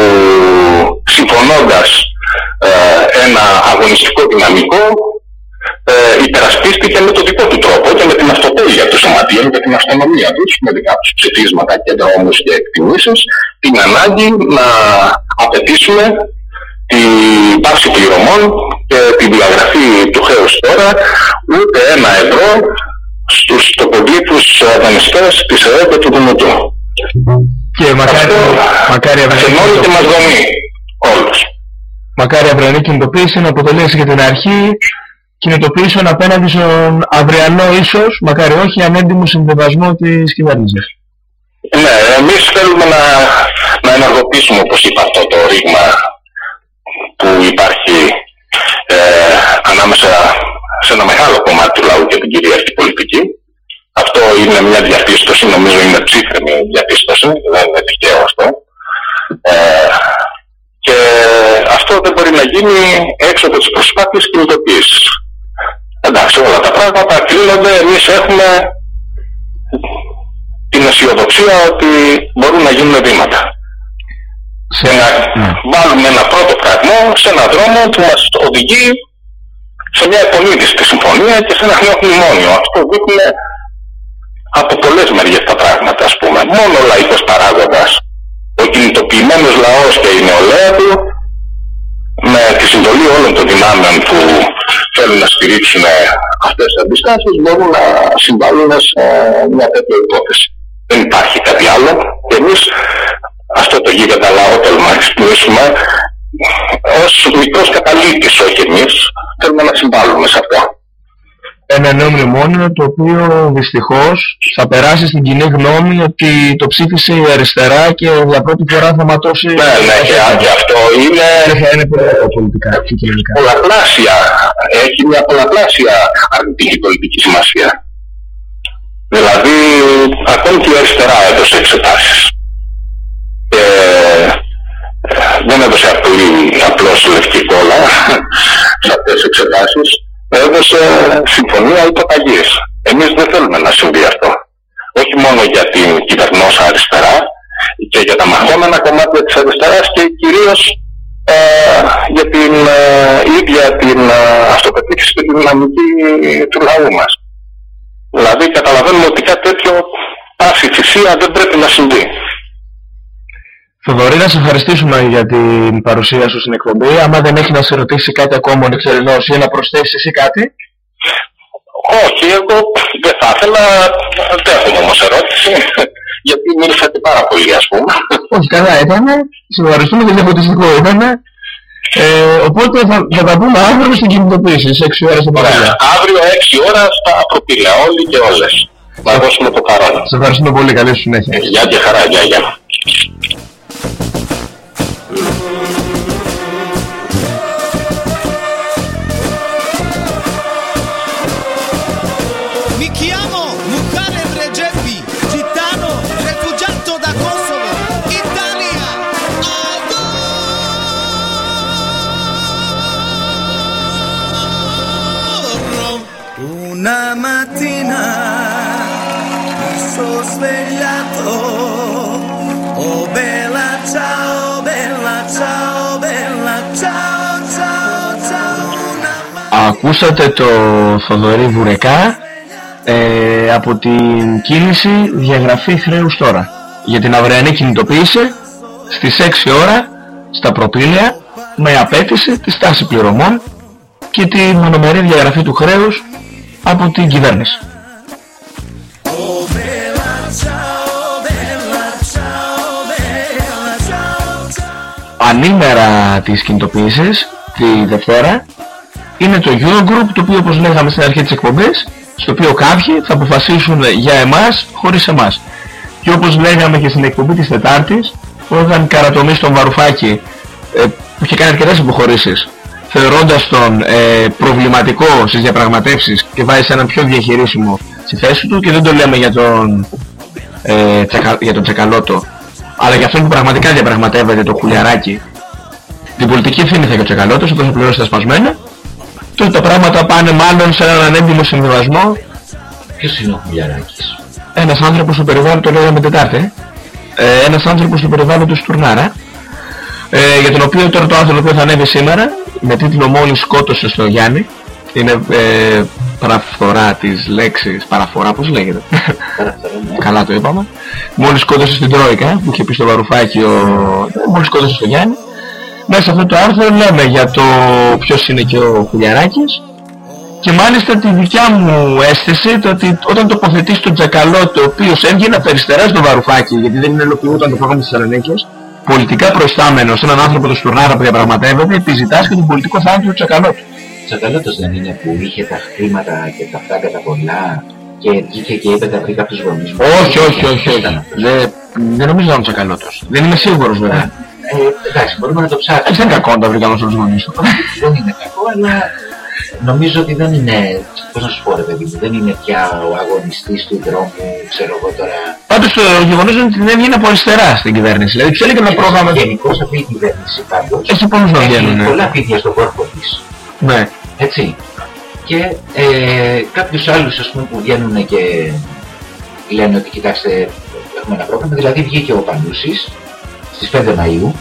συμφωνώντας ε, ένα αγωνιστικό δυναμικό ε, υπερασπίστηκε με τον δικό του τρόπο και με την αυτοτέλεια του σωματείων και την αυτονομία τους με δικά τους ψηφίσματα και δρόμους και εκτιμήσεις την ανάγκη να απαιτήσουμε την πάυση πληρωμών και την διαγραφή του χρέους τώρα ούτε ένα ευρώ στους τοπογλήπους δανειστές της ΕΕ και του Δημοτού. Και μακάρι, μακάρι αυριανή και μας δομεί όλους. Μακάρι αυριανή κινητοποίηση να αποτελέσει για την αρχή κινητοποίησεων απέναντι στον αυριανό ίσως, μακάρι όχι, ανέντιμο συμβεβασμό της κυβέρνησης. Ναι, εμείς θέλουμε να, να ενεργοποιήσουμε, όπως είπα, αυτό το ρήγμα που υπάρχει ε, ανάμεσα σε ένα μεγάλο κομμάτι του λαού και την κυρίαρχη πολιτική. Αυτό είναι μια διαπίστωση, νομίζω είναι ψήφρεμη διαπίστωση, δεν είναι τυχαίο αυτό. Ε, και αυτό δεν μπορεί να γίνει έξω από τις προσπάθειες κινητοποίησης. Εντάξει, όλα τα πράγματα κλείνονται, εμείς έχουμε την αισιοδοξία ότι μπορούν να γίνουν βήματα. Σε να ναι. βάλουμε ένα πρώτο φραγμό σε έναν δρόμο που μας οδηγεί σε μια επονίδιστη συμφωνία και σε ένα νέο μνημόνιο. Αυτό δείχνει από πολλές μεριές τα πράγματα, ας πούμε. Μόνο ο λαϊκός παράγοντας, ο κινητοποιημένος λαός και η νεολαία του, με τη συμβολή όλων των δυνάμεων που θέλουν να στηρίξουν αυτές τις αντιστάσεις, μπορούν να συμβάλλουν σε μια τέτοια υπόθεση. Δεν υπάρχει κάτι άλλο. Και εμείς αυτό το γίγαντα λαό θέλουμε να εξυπηρετήσουμε ως μικρός καταλήτης, όχι εμείς, θέλουμε να συμβάλλουμε σε αυτό. Ένα νέο μνημόνιο το οποίο δυστυχώς θα περάσει στην κοινή γνώμη ότι το ψήφισε η αριστερά και για πρώτη φορά θα ματώσει... Ναι, ναι, και, αυτό είναι... Και θα είναι πολιτικά και κοινωνικά. Πολλαπλάσια, έχει μια πολλαπλάσια αρνητική πολιτική σημασία. Δηλαδή, ακόμη και η αριστερά έδωσε εξετάσεις. Και δεν έδωσε απλή, απλώς λευκή κόλλα σε αυτές τις εξετάσεις, έδωσε συμφωνία υποταγής. Εμείς δεν θέλουμε να συμβεί αυτό. Όχι μόνο για την κυβερνόσα αριστερά και για τα μαχόμενα κομμάτια της αριστεράς και κυρίως ε, για την ε, ίδια την ε, αυτοπεποίθηση και την δυναμική του λαού μας. Δηλαδή καταλαβαίνουμε ότι κάτι τέτοιο πάση θυσία δεν πρέπει να συμβεί. Θοδωρή, να σε ευχαριστήσουμε για την παρουσία σου στην εκπομπή. Άμα δεν έχει να σε ρωτήσει κάτι ακόμα ο εξαιρετός ή να προσθέσεις εσύ κάτι. Όχι, εγώ δεν θα ήθελα, δεν έχουμε όμως ερώτηση, γιατί μίλησατε πάρα πολύ ας πούμε. Όχι, καλά ήταν, σε ευχαριστούμε και διαφωτιστικό ήταν. Ε, οπότε θα, θα τα πούμε αύριο στην κινητοποίηση, σε 6 ώρες το πρωί. Αύριο 6 ώρα στα προπήλαια, όλοι και όλες. Να δώσουμε το παρόν. Σε ευχαριστούμε πολύ, καλή σου συνέχεια. Γεια και χαρά, γεια, γεια. Uh-huh. Ακούσατε το Θοδωρή Βουρεκά ε, από την κίνηση διαγραφή χρέους τώρα. Για την αυριανή κινητοποίηση στις 6 ώρα στα προπήλαια με απέτηση τη στάση πληρωμών και τη μονομερή διαγραφή του χρέους από την κυβέρνηση. Oh bella ciao, bella ciao, bella ciao, ciao. Ανήμερα της κινητοποίησης τη Δευτέρα είναι το Eurogroup το οποίο όπως λέγαμε στην αρχή της εκπομπής στο οποίο κάποιοι θα αποφασίσουν για εμάς χωρίς εμάς. Και όπως λέγαμε και στην εκπομπή της Τετάρτης όταν καρατομείς στον Βαρουφάκη ε, που είχε κάνει αρκετές υποχωρήσεις θεωρώντας τον ε, προβληματικό στις διαπραγματεύσεις και βάζει σε έναν πιο διαχειρίσιμο στη θέση του και δεν το λέμε για τον, ε, τσακα, για τον Τσακαλώτο αλλά για αυτόν που πραγματικά διαπραγματεύεται το χουλιαράκι την πολιτική ευθύνη θα έχει ο Τσακαλώτος όπως θα πληρώσει τα σπασμένα τότε τα πράγματα πάνε μάλλον σε έναν ανέντιμο συμβιβασμό. Ποιος είναι ο Χουλιαράκης; ένας άνθρωπος του περιβάλλον, το λέγαμε Τετάρτη, ε, ένας άνθρωπος τους περιβάλλοντος Τουρνάρα, ε, για τον οποίο τώρα το άνθρωπο θα ανέβει σήμερα, με τίτλο «Μόλις σκότωσε στο Γιάννη», είναι ε, παραφορά της λέξης, παραφορά πώς λέγεται, Παραφερό, ναι. καλά το είπαμε, μόλις σκότωσε στην Τρόικα, που είχε πει στο Βαρουφάκι, ο... ε, μόλις σκότωσε στο Γιάννη, μέσα σε αυτό το άρθρο λέμε για το ποιος είναι και ο Χουλιαράκης, και μάλιστα τη δικιά μου αίσθηση το ότι όταν τοποθετείς τον Τζακαλώτο ο οποίος έβγαινε από τα αριστερά στο Βαρουφάκι γιατί δεν ελοποιούταν το πρόγραμμα της Θεσσαλονίκης πολιτικά προϊστάμενος έναν άνθρωπο του Στουρνάρα που διαπραγματεύεται επιζητάς και τον πολιτικό θάνατο του Τζακαλώτου. Τσακαλώτος δεν είναι που είχε τα χρήματα και τα φτάγκα τα πολλά και βγήκε και είπε τα βρήκα από τους γονείς μου. όχι, όχι, όχι, όχι. Ήταν αυτός. Δεν, δεν νομίζω να είναι ο Τζακαλώτος. Δεν είμαι σίγουρος βέβαια. Ε, εντάξει, μπορούμε να το Έτσι δεν ψάξουμε. είναι κακό να τα βρήκα όλους τους γονείς του. δεν είναι κακό, αλλά νομίζω ότι δεν είναι, πώς να σου πω ρε παιδί μου, δεν είναι πια ο αγωνιστής του δρόμου, ξέρω εγώ τώρα. Πάντως το γεγονός είναι ότι την έβγαινε από αριστερά στην κυβέρνηση. Δηλαδή τους έλεγε ένα πρόγραμμα... Γενικώς αυτή η κυβέρνηση πάντως Έχει πολλούς να βγαίνουν. ναι. πολλά φίδια στον κόρπο της. Ναι. Έτσι. Και ε, κάποιους άλλους ας πούμε που βγαίνουν και λένε ότι κοιτάξτε έχουμε ένα πρόγραμμα. Δηλαδή βγήκε ο Πανούσης στις 5 Μαΐου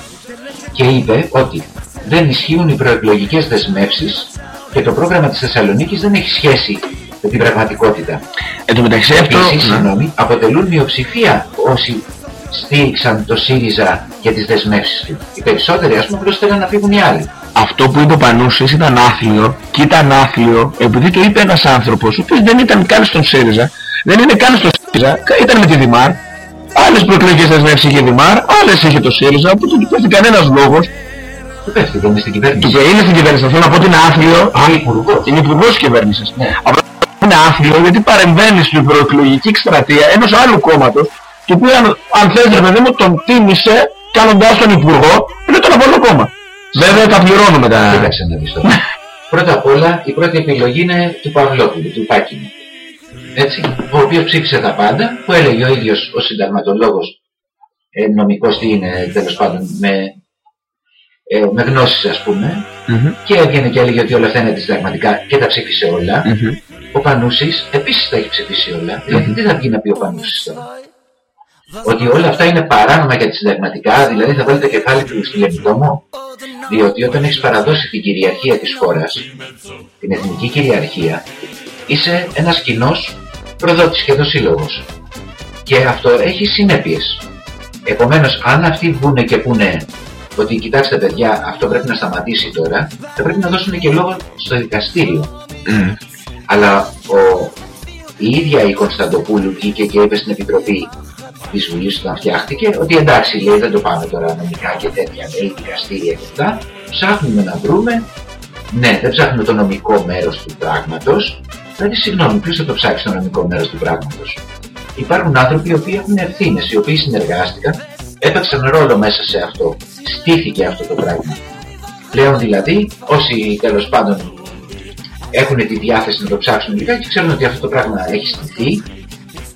και είπε ότι δεν ισχύουν οι προεκλογικές δεσμεύσεις και το πρόγραμμα της Θεσσαλονίκης δεν έχει σχέση με την πραγματικότητα. Εν τω μεταξύ αυτό... Επίσης, ναι. συγγνώμη, αποτελούν μειοψηφία όσοι στήριξαν το ΣΥΡΙΖΑ και τις δεσμεύσεις του. Οι περισσότεροι ας πούμε απλώς θέλουν να φύγουν οι άλλοι. αυτό που είπε ο Πανούσης ήταν άθλιο και ήταν άθλιο επειδή το είπε ένας άνθρωπος ο οποίος δεν ήταν καν στον ΣΥΡΙΖΑ δεν είναι καν στον ΣΥΡΙΖΑ ήταν με τη Δημάρ άλλες προεκλογικές δεσμεύσεις είχε η Δημάρ άλλες είχε το ΣΥΡΙΖΑ οπότε δεν υπάρχει κανένας λόγος Του πέφτει, δεν είναι στην του κυβέρνηση. και είναι στην κυβέρνηση θέλω να πω ότι είναι άθλιο Είναι υπουργός. είναι υπουργός της κυβέρνησης Ναι. απλά είναι άθλιο γιατί παρεμβαίνει στην προεκλογική εκστρατεία ενός άλλου κόμματος το οποίο αν, αν θες ρε παιδί μου τον τίμησε κάνοντάς τον υπουργό είναι τον από άλλο κόμμα βέβαια τα πληρώνουμε τα... Κοίταξε να δεις τώρα. [laughs] Πρώτα απ' όλα η πρώτη επιλογή είναι του Παυλόπουλου, του Πάκινου. Έτσι, ο οποίος ψήφισε τα πάντα, που έλεγε ο ίδιος ο συνταγματολόγος, ε, νομικός τι είναι τέλος πάντων, με, ε, με γνώσεις ας πούμε, Μμμ. και έβγαινε και έλεγε ότι όλα αυτά είναι αντισυνταγματικά και τα ψήφισε όλα. Μμμ. Ο Πανούσης επίσης τα έχει ψηφίσει όλα. Δηλαδή τι θα βγει να πει ο Πανούσης τώρα; Ότι όλα αυτά είναι παράνομα και αντισυνταγματικά, δηλαδή θα βάλει το κεφάλι του στη λεμιτόμο. Διότι όταν έχεις παραδώσει την κυριαρχία της χώρας, την εθνική κυριαρχία, είσαι ένας κοινός προδότης και δοσύλλογος. Και αυτό έχει συνέπειες. Επομένως, αν αυτοί βγουνε και πούνε ότι κοιτάξτε παιδιά, αυτό πρέπει να σταματήσει τώρα, θα πρέπει να δώσουν και λόγο στο δικαστήριο. Μμ. Αλλά ο, η ίδια η Κωνσταντοπούλου βγήκε και είπε στην Επιτροπή της Βουλής όταν φτιάχτηκε ότι εντάξει, λέει, δεν το πάμε τώρα νομικά και τέτοια, λέει, δικαστήρια και αυτά. Ψάχνουμε να βρούμε. Ναι, δεν ψάχνουμε το νομικό μέρος του πράγματος. Δηλαδή, συγγνώμη, ποιος θα το ψάξει το νομικό μέρος του πράγματος; Υπάρχουν άνθρωποι οι οποίοι έχουν ευθύνες, οι οποίοι συνεργάστηκαν, έπαιξαν ρόλο μέσα σε αυτό. Στήθηκε αυτό το πράγμα. Πλέον δηλαδή, όσοι τέλος πάντων έχουν τη διάθεση να το ψάξουν λιγάκι και ξέρουν ότι αυτό το πράγμα έχει στηθεί.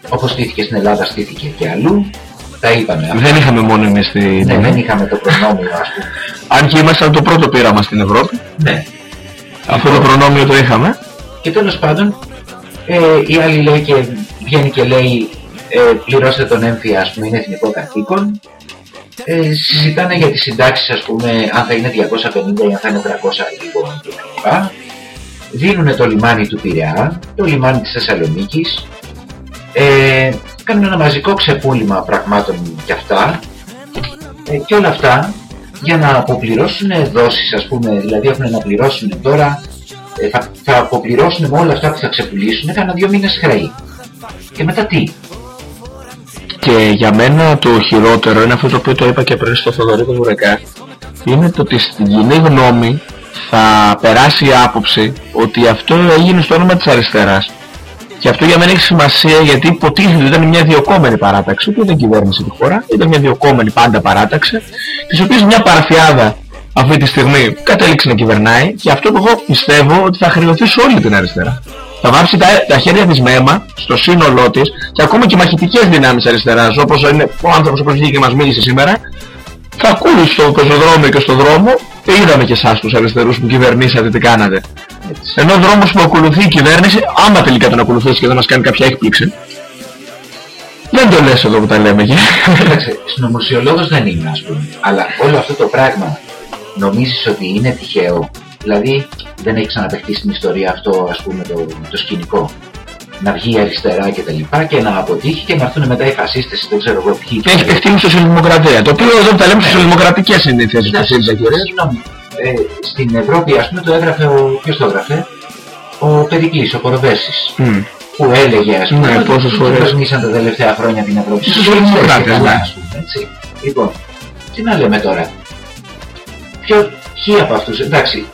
Όπως στήθηκε στην Ελλάδα, στήθηκε και αλλού. Τα είπαμε αυτά. Δεν είχαμε μόνο εμείς στην Ναι, δεν είχαμε το προνόμιο, ας πούμε. Αν και ήμασταν το πρώτο πείραμα στην Ευρώπη, Ναι. Αυτό το προνόμιο το είχαμε. Και τέλος πάντων, ε, η άλλη λέει και βγαίνει και λέει ε, πληρώστε τον έμφυα, ας πούμε, είναι εθνικό καθήκον. Ε, συζητάνε για τις συντάξεις, ας πούμε, αν θα είναι 250 ή αν θα είναι 300 λίγο κλπ. Δίνουν το λιμάνι του Πειραιά, το λιμάνι της Θεσσαλονίκης. Ε, κάνουν ένα μαζικό ξεπούλημα πραγμάτων και αυτά. Ε, και όλα αυτά για να αποπληρώσουν δόσεις, ας πούμε, δηλαδή έχουν να πληρώσουν τώρα, ε, θα, θα αποπληρώσουν με όλα αυτά που θα ξεπουλήσουν, κάνα δύο μήνες χρέη. Και μετά τι; Και για μένα το χειρότερο είναι αυτό το οποίο το είπα και πριν στο Θοδωρή Βουρεκά είναι το ότι στην κοινή γνώμη θα περάσει η άποψη ότι αυτό έγινε στο όνομα της αριστεράς. Και αυτό για μένα έχει σημασία γιατί υποτίθεται ότι ήταν μια διοκόμενη παράταξη, που δεν κυβέρνησε τη χώρα, ήταν μια διοκόμενη πάντα παράταξη, της οποίας μια παραφιάδα αυτή τη στιγμή κατέληξε να κυβερνάει και αυτό που εγώ πιστεύω ότι θα χρεωθεί σε όλη την αριστερά. Θα βάψει τα, τα χέρια της ΜΕΜΑ στο σύνολό της και ακόμα και οι μαχητικές δυνάμεις αριστεράς όπως είναι ο άνθρωπος που βγήκε και μας μίλησε σήμερα θα ακούει στο πεζοδρόμιο και στο δρόμο και είδαμε και εσάς τους αριστερούς που κυβερνήσατε τι κάνατε. Ενώ ο δρόμος που ακολουθεί η κυβέρνηση, άμα τελικά τον ακολουθήσει και δεν μας κάνει κάποια έκπληξη, δεν το λες εδώ που τα λέμε. Κοίταξε, συνωμοσιολόγος δεν είμαι ας πούμε, αλλά όλο αυτό το πράγμα νομίζεις ότι είναι τυχαίο; Δηλαδή δεν έχει ξαναπαιχτεί στην ιστορία αυτό ας πούμε το, το σκηνικό. Να βγει αριστερά και τα λοιπά και να αποτύχει και να έρθουν μετά οι φασίστες δεν ξέρω εγώ ποιοι. Και έχει παιχτεί με σοσιαλδημοκρατία. Το οποίο εδώ που τα λέμε σοσιαλδημοκρατικές είναι οι θέσεις του ΣΥΡΙΖΑ κυρίες. Συγγνώμη, ε, στην Ευρώπη ας πούμε το έγραφε ο, ποιος το έγραφε, ο Περικλής, ο Κοροδέσης. Μμ. Που έλεγε ας πούμε Ναι, ότι πόσες φορές. κυβερνήσαν τα τελευταία χρόνια την Ευρώπη. Οι σοσιαλδημοκράτες, Και καλά, ναι. ας πούμε, έτσι. Λοιπόν, τι να λέμε τώρα; Ποιο, ποιοι από αυτούς, εντάξει,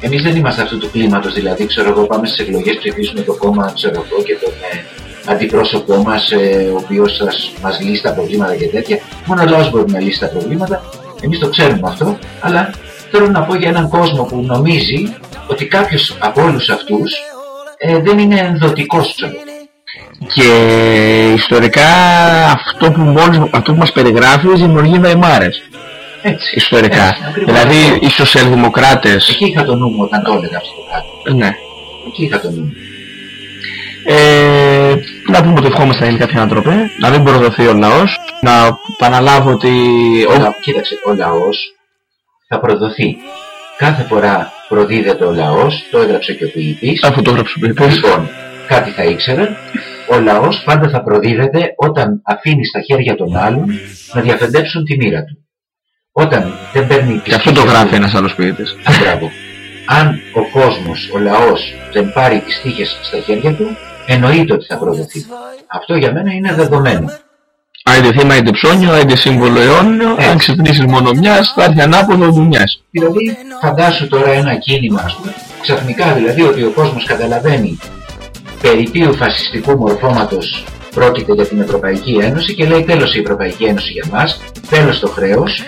εμείς δεν είμαστε αυτού του κλίματος, δηλαδή ξέρω εγώ πάμε στις εκλογές, ψηφίσουμε το κόμμα, ξέρω εγώ και τον ε, αντιπρόσωπό μας, ε, ο οποίος σας, μας λύσει τα προβλήματα και τέτοια. Μόνο ο λαός μπορεί να λύσει τα προβλήματα, εμείς το ξέρουμε αυτό, αλλά θέλω να πω για έναν κόσμο που νομίζει ότι κάποιος από όλους αυτούς ε, δεν είναι ενδοτικός ξέρω. Και ιστορικά αυτό που, μόλις, αυτό που μας περιγράφει δημιουργεί βαϊμάρες. Έτσι. Ιστορικά. Έτσι, ακριβώς δηλαδή αυτό. οι σοσιαλδημοκράτες... Εκεί είχα το νου μου όταν το έλεγα αυτό το πράγμα. Ναι. Εκεί είχα το νου μου. Ε, να πούμε ότι ευχόμαστε να γίνει κάποια ανατροπή, να μην προδοθεί ο λαός, να επαναλάβω ότι... Ο Ο... λα- Κοίταξε, ο λαός θα προδοθεί. Κάθε φορά προδίδεται ο λαός, το έγραψε και ο ποιητής. Αφού το έγραψε ο ποιητής. Λοιπόν, κάτι θα ήξερε. Ο λαός πάντα θα προδίδεται όταν αφήνει στα χέρια των άλλων να διαφεντέψουν τη μοίρα του. Όταν δεν παίρνει τις Και αυτό το τύχες γράφει του- ένας άλλος ποιητής. Α, μπράβο. Αν ο κόσμος, ο λαός δεν πάρει τις τύχες στα χέρια του, εννοείται ότι θα προδοθεί. Αυτό για μένα είναι δεδομένο. Άιντε θύμα, άιντε ψώνιο, άιντε σύμβολο αιώνιο, Έτσι. αν ξυπνήσεις μόνο μιας, θα έρθει ανάποδο δουλειάς. Δηλαδή, φαντάσου τώρα ένα κίνημα, ας πούμε, ξαφνικά δηλαδή ότι ο κόσμος καταλαβαίνει περί ποιου φασιστικού μορφώματος πρόκειται για την Ευρωπαϊκή Ένωση και λέει τέλος η Ευρωπαϊκή Ένωση για μας, τέλος το χρέος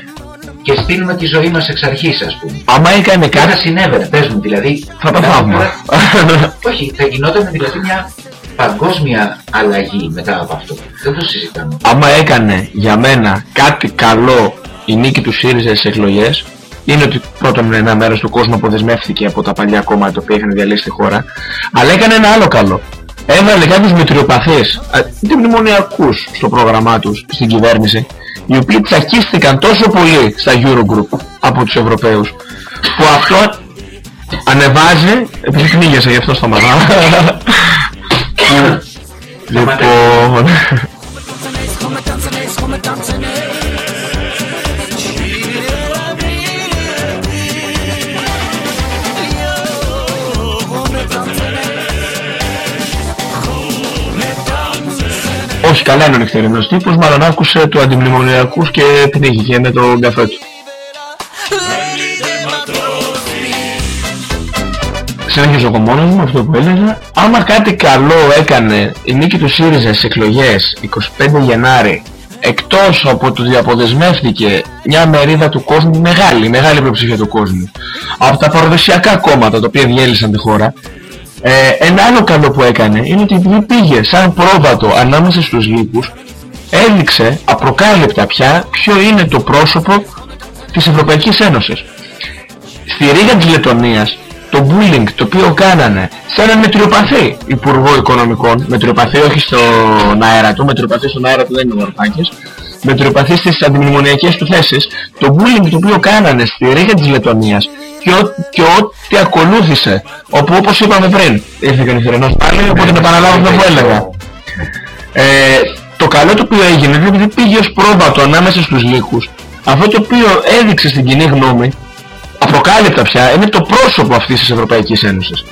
και στείλουμε τη ζωή μας εξ αρχής, ας πούμε. Άμα έκανε Κάτι κάτι, συνέβαινε, πες μου, δηλαδή... θα τα κάθε θαύμα. φορά- Όχι, θα γινόταν δηλαδή μια παγκόσμια αλλαγή μετά από αυτό. Δεν το συζητάμε. Άμα έκανε για μένα κάτι καλό η νίκη του ΣΥΡΙΖΑ στις εκλογές, είναι ότι πρώτον ένα μέρος του κόσμου αποδεσμεύθηκε από τα παλιά κόμματα τα οποία είχαν διαλύσει τη χώρα, αλλά έκανε ένα άλλο καλό. Έβαλε κάποιους μετριοπαθείς, α, είτε μνημονιακούς στο πρόγραμμά τους, στην κυβέρνηση, οι οποίοι τσακίστηκαν τόσο πολύ στα Eurogroup από τους Ευρωπαίους, που αυτό ανεβάζει, επειδή πνίγεσαι γι' αυτό σταματάω, που, [laughs] λοιπόν, Όχι, καλά είναι ο νυχτερινός τύπος, μάλλον άκουσε του αντιμνημονιακούς και πνίγηκε με τον καφέ του. Συνεχίζω εγώ μόνος μου αυτό που έλεγα. Άμα κάτι καλό έκανε η νίκη του ΣΥΡΙΖΑ στις εκλογές 25 Γενάρη εκτός από το ότι αποδεσμεύτηκε μια μερίδα του κόσμου, μεγάλη, μεγάλη πλειοψηφία του κόσμου από τα παραδοσιακά κόμματα τα οποία διέλυσαν τη χώρα ε, ένα άλλο καλό που έκανε είναι ότι επειδή πήγε σαν πρόβατο ανάμεσα στους λύκους έδειξε απροκάλυπτα πια ποιο είναι το πρόσωπο της Ευρωπαϊκής Ένωσης. Στη ρίγα της Λετωνίας το bullying το οποίο κάνανε σε έναν μετριοπαθή Υπουργό Οικονομικών, μετριοπαθή όχι στον αέρα του, μετριοπαθή στον αέρα του δεν είναι Βαρουφάκης, μετριοπαθή στις αντιμνημονιακές του θέσεις, το bullying το οποίο κάνανε στη ρίγα της Λετωνίας και, ό, και ό,τι ακολούθησε, όπου όπως είπαμε πριν, ήρθε και ο Νιθερινός πάλι, οπότε να επαναλάβω αυτό που έλεγα. Ε, το καλό το οποίο έγινε είναι επειδή πήγε ως πρόβατο ανάμεσα στους λύκους, αυτό το οποίο έδειξε στην κοινή γνώμη αποκάλυπτα πια είναι το πρόσωπο αυτής της Ευρωπαϊκής Ένωσης.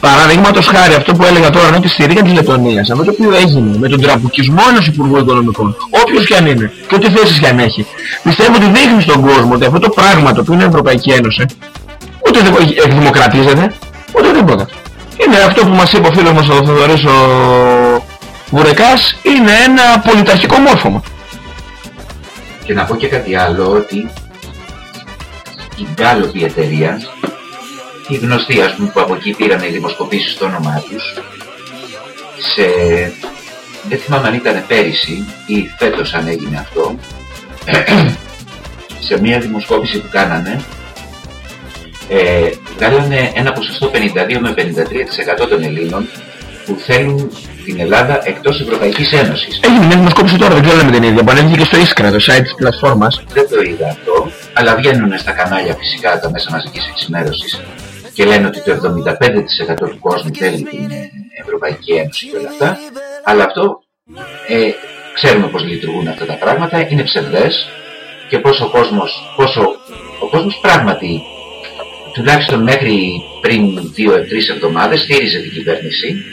Παραδείγματος χάρη αυτό που έλεγα τώρα είναι ότι στη ρίγα της Λετωνίας αυτό το οποίο έγινε με τον τραμπουκισμό ενός Υπουργού Οικονομικών όποιος και αν είναι και ό,τι θέσεις και αν έχει πιστεύω ότι δείχνει στον κόσμο ότι αυτό το πράγμα το οποίο είναι η Ευρωπαϊκή Ένωση ούτε δεν εκδημοκρατίζεται ούτε τίποτα. Είναι αυτό που μας είπε ο φίλος μας ο Θεοδωρής ο Βουρεκάς είναι ένα πολιταρχικό μόρφωμα. Και να πω και κάτι άλλο ότι η Γκάλοπη εταιρεία, η γνωστή ας πούμε που από εκεί πήραν οι δημοσκοπήσεις στο όνομά τους, σε, δεν θυμάμαι αν ήταν πέρυσι ή φέτος αν έγινε αυτό, [clears throat] σε μια δημοσκόπηση που κάνανε, ε, βγάλανε ένα ποσοστό 52 με 53% των Ελλήνων που θέλουν την Ελλάδα εκτός Ευρωπαϊκής Ένωσης. Έγινε μια δημοσκόπηση τώρα, δεν ξέρω με την ίδια, που ανέβηκε και στο Iskra, το site της πλατφόρμας. Δεν το είδα αυτό, αλλά βγαίνουν στα κανάλια φυσικά τα μέσα μαζικής εξημέρωσης και λένε ότι το 75% του κόσμου θέλει την ε, Ευρωπαϊκή Ένωση και όλα αυτά, αλλά αυτό ε, ξέρουμε πώς λειτουργούν αυτά τα πράγματα, είναι ψευδές και πόσο ο κόσμος, πόσο ο κόσμος πράγματι τουλάχιστον μέχρι πριν 2-3 εβδομάδες στήριζε την κυβέρνηση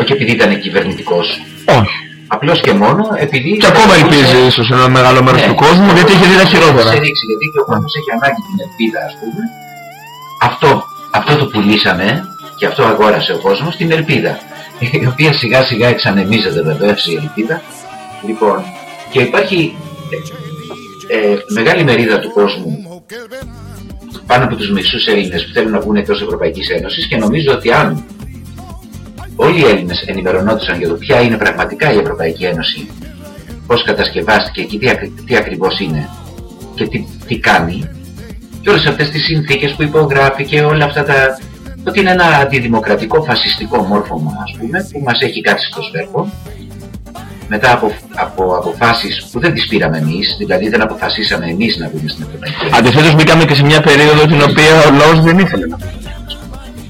όχι επειδή ήταν κυβερνητικός Όχι. απλώς και μόνο επειδή Και ακόμα ελπίζει ίσως ένα μεγάλο μέρος Ναι. του κόσμου γιατί έχει δει τα χειρότερα. σε ρίξει, γιατί και ο κόσμος έχει ανάγκη την ελπίδα ας πούμε αυτό, αυτό το πουλήσανε και αυτό αγόρασε ο κόσμος την ελπίδα η οποία σιγά σιγά εξανεμίζεται βεβαίως η ελπίδα λοιπόν και υπάρχει ε, ε, μεγάλη μερίδα του κόσμου πάνω από τους μισούς Έλληνες που θέλουν να βγουν εκτός Ευρωπαϊκής Ένωσης και νομίζω ότι αν όλοι οι Έλληνες ενημερωνόντουσαν για το ποια είναι πραγματικά η Ευρωπαϊκή Ένωση, πώς κατασκευάστηκε και τι, ακρι- τι ακριβώς είναι και τι, τι κάνει και όλες αυτές τις συνθήκες που υπογράφει και όλα αυτά τα... ότι είναι ένα αντιδημοκρατικό φασιστικό μόρφωμα ας πούμε που μας έχει κάτσει στο σφαίρκο μετά από, από αποφάσεις που δεν τις πήραμε εμείς, δηλαδή δεν αποφασίσαμε εμείς να βγούμε στην Ευρωπαϊκή Ένωση. Αντιθέτως μπήκαμε και σε μια περίοδο την οποία ο λαός δεν ήθελε να βγει.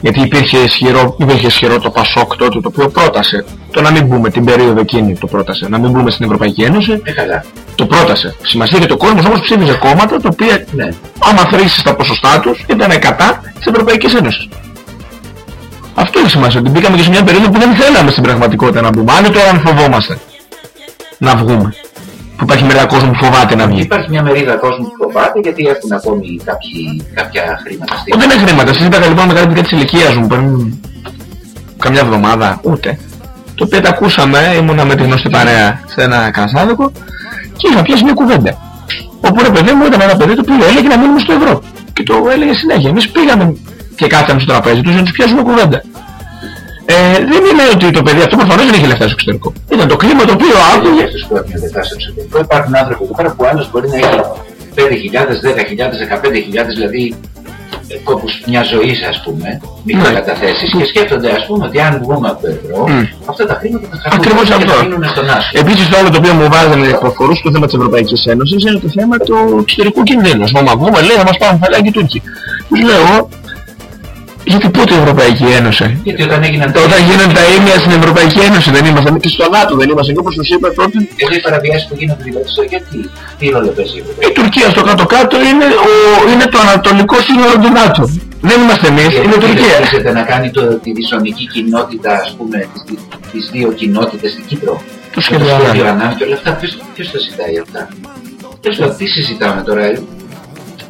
Γιατί υπήρχε ισχυρό, υπήρχε ισχυρό το Πασόκ τότε το οποίο πρότασε το να μην μπούμε την περίοδο εκείνη το πρότασε, να μην μπούμε στην Ευρωπαϊκή Ένωση, Ε, καλά. το πρότασε. Σημασία και το κόσμος όμως ψήφιζε κόμματα τα οποία Ναι. άμα θρήσεις τα ποσοστά τους ήταν κατά της Ευρωπαϊκής Ένωσης. Αυτό είναι σημασία, ότι μπήκαμε και σε μια περίοδο που δεν θέλαμε στην πραγματικότητα να μπούμε. Άντε τώρα αν φοβόμαστε να βγούμε. Που υπάρχει μερικά κόσμο που φοβάται να βγει. Υπάρχει μια μερίδα κόσμου που φοβάται γιατί έχουν ακόμη κάποιοι, κάποια χρήματα στη Ω, δεν είναι χρήματα. Σας είπα λοιπόν με κάτι της ηλικίας μου πριν καμιά εβδομάδα, ούτε. Το οποίο τα ακούσαμε, ήμουνα με τη γνωστή παρέα σε ένα κρασάδικο και είχα πιάσει μια κουβέντα. Όπου ρε παιδί μου ήταν ένα παιδί το οποίο έλεγε να μείνουμε στο ευρώ. Και το έλεγε συνέχεια. Εμείς πήγαμε και κάτσαμε στο τραπέζι τους για να τους πιάσουμε κουβέντα. Ε, δεν είναι ότι το παιδί αυτό προφανώς δεν είχε λεφτά στο εξωτερικό. Ήταν το κλίμα το οποίο άκουγε. αυτούς που έχουν λεφτά στο εξωτερικό. Υπάρχουν άνθρωποι εδώ πέρα που άλλος μπορεί να έχει 5.000, 10.000, 15.000 δηλαδή ε, κόπους μια ζωής ας πούμε, μικροκαταθέσεις και σκέφτονται ας πούμε ότι αν βγούμε από το ευρώ, Μμ. αυτά τα χρήματα θα χαθούν Ακριβώς και αυτό. θα μείνουν στον άσο. Επίσης το άλλο το οποίο μου βάζανε προφορούς στο θέμα της Ευρωπαϊκής Ένωσης είναι το θέμα του εξωτερικού κινδύνου. Ας πούμε, βγούμε λέει θα μας πάρουν φαλάκι οι Τούρκοι. Τους λέω εγώ, γιατί πότε η Ευρωπαϊκή Ένωση; Γιατί όταν έγιναν Όταν γίνανε τα ίμια στην Ευρωπαϊκή Ένωση δεν ήμασταν και στο ΝΑΤΟ δεν ήμασταν και όπως τους είπα τότε εδώ οι παραβιάσεις που γίνονται δηλαδή στο γιατί, τι ρόλο παίζει η Ευρωπαϊκή η Τουρκία στο κάτω-κάτω είναι, ο, είναι το ανατολικό σύνορο του ΝΑΤΟ. Δεν είμαστε εμείς, είναι η Τουρκία. Θέλετε να κάνει το, τη δυσονική κοινότητα, ας πούμε, τις, τις δύο κοινότητες στην Κύπρο. Το Με σχέδιο σχέδιο Ανάν. Ανάν και όλα αυτά. Ποιος, ποιος τα ζητάει αυτά; Τέλος πάντων, τι συζητάμε τώρα.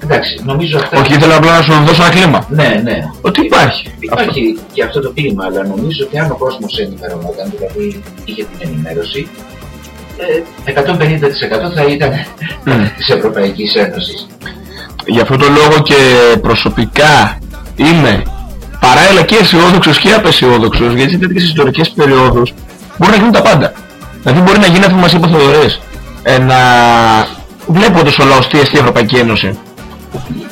Ε; Εντάξει, νομίζω αυτά... Όχι, ήθελα απλά να σου δώσω ένα κλίμα. Ναι, ναι. Ότι υπάρχει. Υπάρχει και αυτό το κλίμα, αλλά νομίζω ότι αν ο κόσμος ενημερωνόταν, δηλαδή είχε την ενημέρωση, ε, 150% θα ήταν Μμ. της Ευρωπαϊκής Ένωσης. Γι' αυτό το λόγο και προσωπικά είμαι παράλληλα και αισιόδοξος και απεσιόδοξος γιατί σε τέτοιες ιστορικές περιόδους μπορεί να γίνουν τα πάντα. Δηλαδή μπορεί να γίνει αυτό που μας είπε ο Θεοδωρής. Ε, να βλέποντας ο λαός τι εστί η Ευρωπαϊκή Ένωση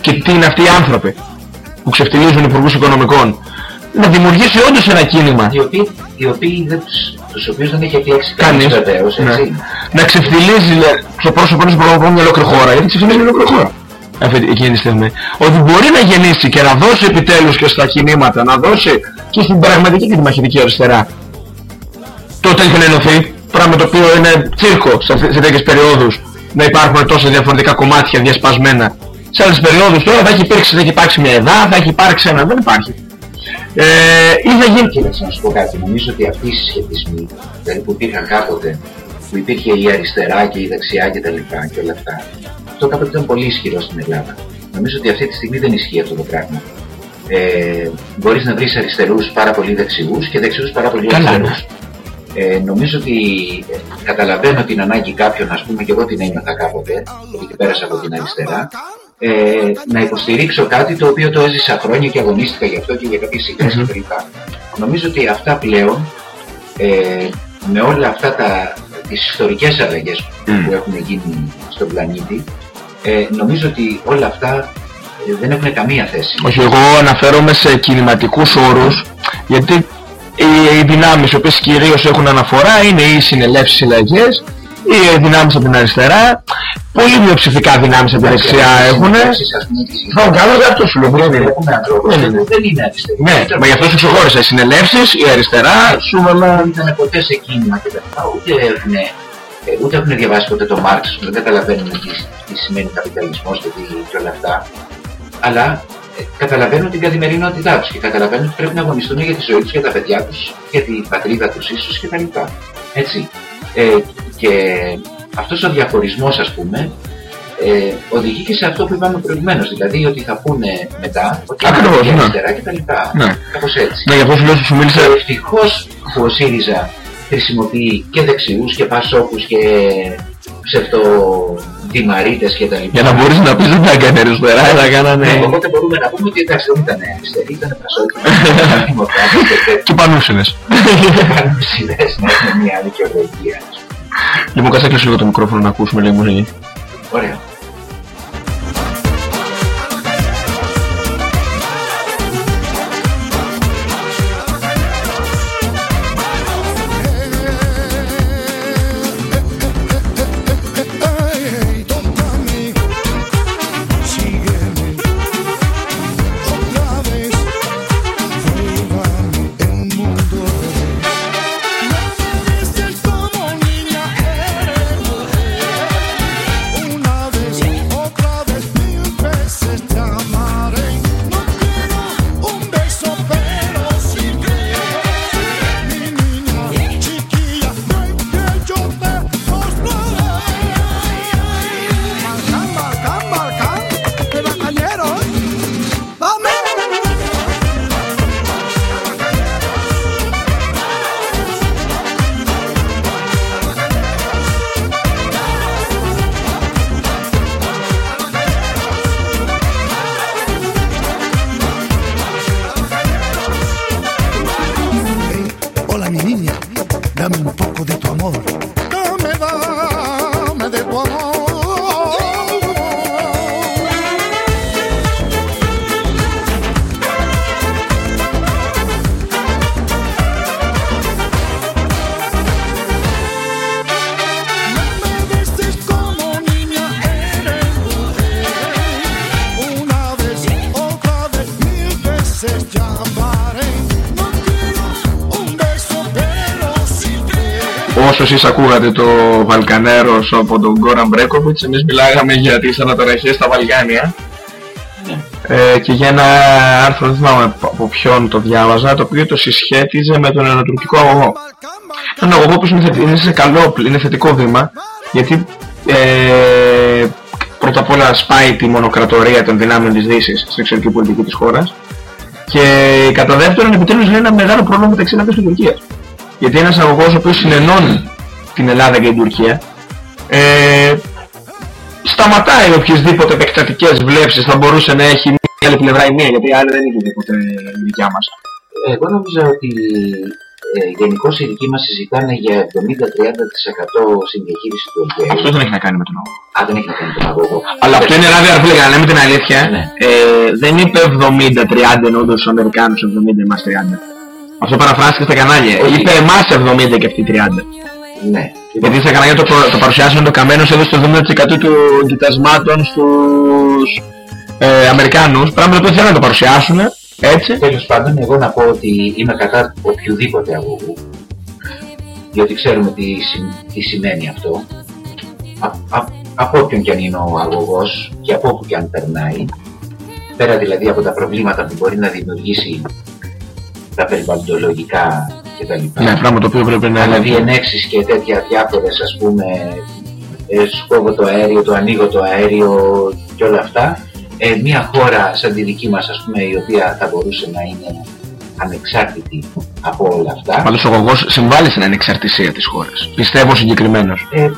και τι είναι αυτοί οι άνθρωποι. που ξεφτιλίζουν υπουργούς οικονομικών να δημιουργήσει όντως ένα κίνημα. Οι οποίοι, οι οποίοι δεν τους, τους οποίους δεν έχει επιλέξει Κανείς. κανείς βεβαίως, Ναι. έτσι. Να ξεφτιλίζει λέ, στο πρόσωπο ενός πρωθυπουργού μια ολόκληρη χώρα, γιατί ξεφτιλίζει μια ολόκληρη χώρα. Αυτή, εκείνη τη στιγμή. Ότι μπορεί να γεννήσει και να δώσει επιτέλους και στα κινήματα, να δώσει και στην πραγματική και τη μαχητική αριστερά. Τότε έχει να ενωθεί, πράγμα το οποίο είναι τσίρκο σε, αυτές- σε τέτοιες περιόδους, να υπάρχουν τόσα διαφορετικά κομμάτια διασπασμένα. Σε άλλες περιόδους τώρα θα έχει υπάρξει, θα έχει υπάρξει μια εδά, θα έχει υπάρξει ένα, δεν υπάρχει. Ε, ή θα γίνει... Κοίταξε να σου πω κάτι. Νομίζω ότι αυτοί οι συσχετισμοί, δηλαδή που υπήρχαν κάποτε, που υπήρχε η αριστερά και η δεξιά και τα λοιπά και όλα αυτά, αυτό κάποτε ήταν πολύ ισχυρό στην Ελλάδα. Νομίζω ότι αυτή τη στιγμή δεν ισχύει αυτό το πράγμα. Ε, μπορείς να βρεις αριστερούς πάρα πολύ δεξιούς και δεξιούς πάρα πολύ Καλά, αριστερούς. Ε, νομίζω ότι ε, καταλαβαίνω την ανάγκη κάποιων, ας πούμε και εγώ την ένιωθα κάποτε, γιατί πέρασα από την αριστερά, ε, να υποστηρίξω κάτι το οποίο το έζησα χρόνια και αγωνίστηκα γι' αυτό και για κάποιες ιδέες Μμμ. κτλ. Νομίζω ότι αυτά πλέον, ε, με όλα αυτά τα, τις ιστορικές αλλαγές Μμ. που έχουν γίνει στον πλανήτη, ε, νομίζω ότι όλα αυτά ε, δεν έχουν καμία θέση. Όχι, εγώ αναφέρομαι σε κινηματικούς όρους, γιατί οι, οι δυνάμεις οι οποίες κυρίως έχουν αναφορά είναι οι συνελεύσεις συλλαγές, οι δυνάμεις από την αριστερά, πολύ μειοψηφικά δυνάμεις από την δεξιά έχουν. Συνελεύσεις, ας πούμε, τις Θα κάνω και αυτό σου λέω, δεν είναι. Βλέπουμε ανθρώπους Ναι, ναι. που δεν είναι αριστεροί. Ναι, μα γι' αυτό σου ξεχώρισα. Οι συνελεύσεις, η αριστερά, σου έβαλα... δεν ήταν ποτέ σε κίνημα και τα λοιπά, ούτε έχουν, ε, ούτε έχουν διαβάσει ποτέ το Μάρξ, δεν καταλαβαίνουν τι, τι σημαίνει καπιταλισμός και, τι, και όλα αυτά. Αλλά ε, καταλαβαίνουν την καθημερινότητά τους και καταλαβαίνουν ότι πρέπει να αγωνιστούν για τη ζωή τους, για τα παιδιά τους, για την πατρίδα τους ίσως και τα λοιπά. Έτσι. Ε, και αυτός ο διαχωρισμός ας πούμε ε, οδηγεί και σε αυτό που είπαμε προηγουμένως, δηλαδή ότι θα πούνε μετά ότι Ακριβώς, είναι ναι. αριστερά και τα λοιπά. Ναι. Κάπως έτσι. Ναι, γι' αυτό σου λέω σου μίλησα... Και ευτυχώς που ο ΣΥΡΙΖΑ χρησιμοποιεί και δεξιούς και πασόκους και ψευτοδημαρίτες και τα λοιπά. Για να μπορείς να πεις δεν τα έκανε αριστερά, τα Ναι, κάνανε... οπότε μπορούμε να πούμε ότι εντάξει δεν ήταν αριστεροί, ήταν πασόκοι, ήταν δημοκράτες και Και πανούσινες. κάνουν σειρές να έχουν μια δικαιολογία. Λοιπόν, κάτσε να κλείσω λίγο το μικρόφωνο να ακούσουμε λίγο μουσική. Ωραία. Εσείς ακούγατε το Βαλκανέρος από τον Γκόραν Μπρέκοβιτς, εμείς μιλάγαμε για τις αναταραχές στα Βαλκάνια ε, και για ένα άρθρο, δεν θυμάμαι από ποιον το διάβαζα, το οποίο το συσχέτιζε με τον ενωτουρκικό αγωγό. Ένα αγωγό που είναι, θε- είναι σε καλό, είναι θετικό βήμα, γιατί ε, πρώτα απ' όλα σπάει τη μονοκρατορία των δυνάμεων της Δύσης στην εξωτερική πολιτική της χώρας και κατά δεύτερον επιτέλους είναι ένα μεγάλο πρόβλημα μεταξύ Ελλάδας και Τουρκίας. Γιατί ένας αγωγός ο οποίος συνενώνει την Ελλάδα και την Τουρκία ε, σταματάει οποιασδήποτε επεκτατικές βλέψεις θα μπορούσε να έχει μια άλλη πλευρά η μία γιατί η άλλη δεν είναι τίποτε δικιά μας. Εγώ νομίζω ότι ε, γενικώ οι δικοί μας συζητάνε για 70-30% συνδιαχείριση του Αυτό Αιγαίου. δεν έχει να κάνει με τον νόμο. Α, δεν έχει να κάνει με τον αγωγό. Αλλά αυτό είναι ράδιο αρφίλε, για να λέμε την αλήθεια. Ναι. Ε, δεν είπε 70-30 ενώ τους Αμερικάνους 70 εμάς 30. Αυτό παραφράστηκε στα κανάλια. Όχι. Είπε εμάς 70 και αυτοί 30. Ναι. Γιατί στα κανάλια το, το παρουσιάσαν το καμένο έδωσε το 70% του κοιτασμάτων στους ε, Αμερικάνους. Πράγμα το οποίο θέλουν να το παρουσιάσουν έτσι. Τέλος πάντων, εγώ να πω ότι είμαι κατά οποιοδήποτε αγωγού, διότι ξέρουμε τι, συ- τι σημαίνει αυτό. Α, α, από όποιον και αν είναι ο αγωγός και από όπου και αν περνάει, πέρα δηλαδή από τα προβλήματα που μπορεί να δημιουργήσει τα περιβαλλοντολογικά κτλ. Ναι, πράγμα το οποίο πρέπει να Δηλαδή είναι. ενέξεις και τέτοια διάφορες ας πούμε ε, σου κόβω το αέριο, το ανοίγω το αέριο και όλα αυτά ε, μια χώρα σαν τη δική μας ας πούμε η οποία θα μπορούσε να είναι ανεξάρτητη από όλα αυτά Πάντως ο γογός συμβάλλει στην ανεξαρτησία της χώρας. Πιστεύω συγκεκριμένος. ε, ε,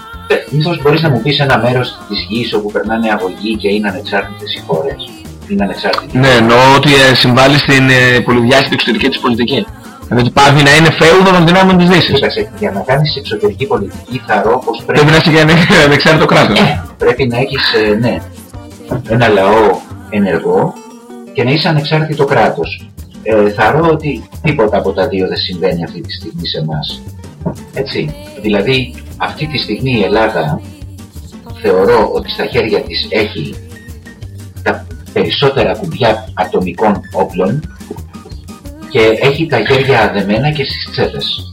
μήπως μπορείς να μου πεις ένα μέρος της γης όπου περνάνε αγωγοί και είναι ανεξάρτητες οι χώρες; Είναι ανεξάρτητοι Ναι, εννοώ ότι ε, συμβάλλει στην ε, πολυδιάστατη εξωτερική της πολιτική. Δηλαδή ότι πάβει να είναι φέουδο των δυνάμεων της Δύσης. Κοίταξε, για να κάνεις εξωτερική πολιτική θα ρω πως πρέπει Πρέπει να είσαι και ανε- [laughs] ανεξάρτητο κράτος. Ε, πρέπει να έχεις, ε, ναι, ένα λαό ενεργό και να είσαι ανεξάρτητο κράτος. Ε, θα ότι τίποτα από τα δύο δεν συμβαίνει αυτή τη στιγμή σε εμάς. Έτσι. Δηλαδή, αυτή τη στιγμή η Ελλάδα θεωρώ ότι στα χέρια της έχει τα περισσότερα κουμπιά ατομικών όπλων και έχει τα χέρια αδεμένα και στις τσέπες.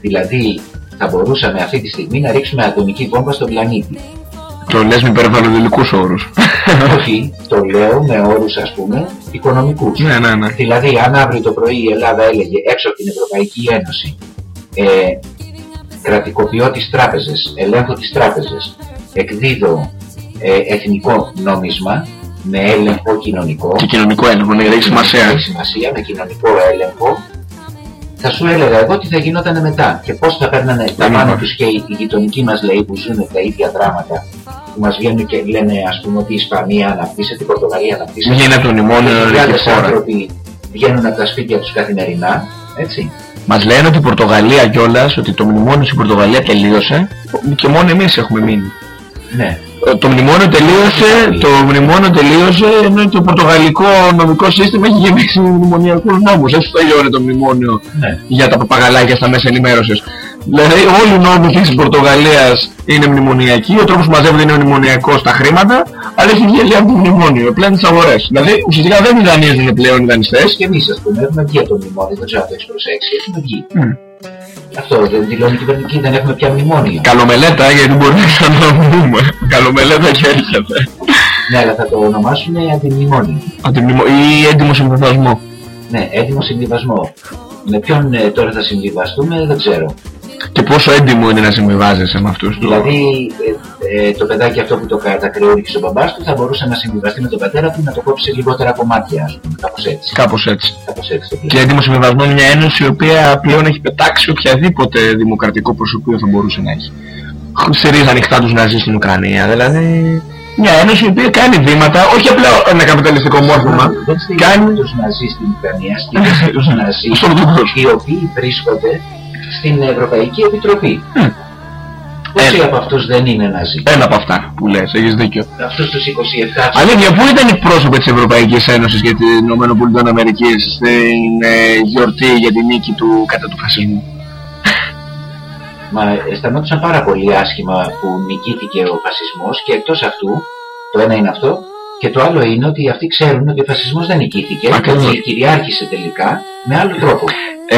Δηλαδή, θα μπορούσαμε αυτή τη στιγμή να ρίξουμε ατομική βόμβα στον πλανήτη. Το λες με περιβαλλοντικούς όρους. Όχι, το λέω με όρους ας πούμε οικονομικούς. ναι, ναι, ναι. Δηλαδή αν αύριο το πρωί η Ελλάδα έλεγε έξω από την Ευρωπαϊκή Ένωση ε, κρατικοποιώ τις τράπεζες, ελέγχω τις τράπεζες, εκδίδω ε, εθνικό νόμισμα με έλεγχο κοινωνικό, Και κοινωνικό έλεγχο, ναι, έχει σημασία. έχει σημασία, με κοινωνικό έλεγχο, θα σου έλεγα εγώ τι θα γινόταν μετά και πώς θα παίρνανε τα Ναι, πάνω ναι. τους και οι, οι γειτονικοί μας λέει που ζουν τα ίδια δράματα που μας βγαίνουν και λένε ας πούμε ότι η Ισπανία αναπτύσσεται, η Πορτογαλία αναπτύσσεται Βγαίνει από το μνημόνιο ρίχνει χιλιάδες χώρα. άνθρωποι βγαίνουν από τα σπίτια τους καθημερινά, έτσι. Μας λένε ότι η Πορτογαλία κιόλας, ότι το μνημόνιο στην Πορτογαλία τελείωσε και μόνο εμείς έχουμε μείνει. Ναι. Ε, Το μνημόνιο τελείωσε, το μνημόνιο τελείωσε ενώ το πορτογαλικό νομικό σύστημα έχει γεμίσει με μνημονιακούς νόμους. Έτσι τελειώνει το μνημόνιο Ναι. για τα παπαγαλάκια στα μέσα ενημέρωσης. Δηλαδή όλοι οι νόμοι της Πορτογαλίας είναι μνημονιακοί, ο τρόπος που μαζεύονται είναι μνημονιακός στα χρήματα, αλλά έχει βγει από το μνημόνιο, πλέον τις αγορές. Δηλαδή ουσιαστικά δεν δανείζουν πλέον οι δανειστές. Και εμείς ας πούμε έχουμε βγει από το μνημόνιο, δεν ξέρω αν το έχεις προσέξει, έχουμε βγει. Μμ. Αυτό δεν δηλώνει η κυβερνητική, δεν έχουμε πια μνημόνιο. Καλομελέτα γιατί μπορεί να ξαναπούμε. Καλομελέτα και έρχεται. Ναι, αλλά θα το ονομάσουμε αντιμνημόνιο. Αντιμνημο... Ή έντιμο συμβιβασμό. Ναι, έτοιμο συμβιβασμό. Με ποιον ε, τώρα θα συμβιβαστούμε δεν ξέρω. Και πόσο έντιμο είναι να συμβιβάζεσαι με αυτούς του. Δηλαδή ε, ε, το παιδάκι αυτό που το κατακρεώριξε ο μπαμπάς του θα μπορούσε να συμβιβαστεί με τον πατέρα του να το κόψει σε λιγότερα κομμάτια, ας πούμε. Κάπως έτσι. Κάπως έτσι. Κάπως έτσι το Και πλέον. έντιμο συμβιβασμό είναι μια ένωση η οποία πλέον έχει πετάξει οποιαδήποτε δημοκρατικό προσωπείο θα μπορούσε να έχει. Συρίζει ανοιχτά τους Ναζί στην Ουκρανία. Δηλαδή μια ένωση η οποία κάνει βήματα, όχι απλά ένα καπιταλιστικό μόρφωμα. Δεν Κάνει- στηρίζει τους Ναζί στην Ουκρανία, στηρίζει τους [laughs] Ναζί Στον Ορθοδόξο. οι οποίοι βρίσκονται στην Ευρωπαϊκή Επιτροπή. Μμ. Πόσοι Ένα. από αυτούς δεν είναι Ναζί. Ένα από αυτά που λες, έχεις δίκιο. Αυτούς τους 27 Αλήθεια, πού ήταν οι πρόσωποι της Ευρωπαϊκής Ένωσης και των Ηνωμένων Αμερικής στην ε, γιορτή για τη νίκη του κατά του φασισμού; Μα αισθανόντουσαν πάρα πολύ άσχημα που νικήθηκε ο φασισμός και εκτός αυτού, το ένα είναι αυτό, και το άλλο είναι ότι αυτοί ξέρουν ότι ο φασισμός δεν νικήθηκε, Ακριβώς. ότι κυριάρχησε τελικά με άλλο τρόπο. Ε,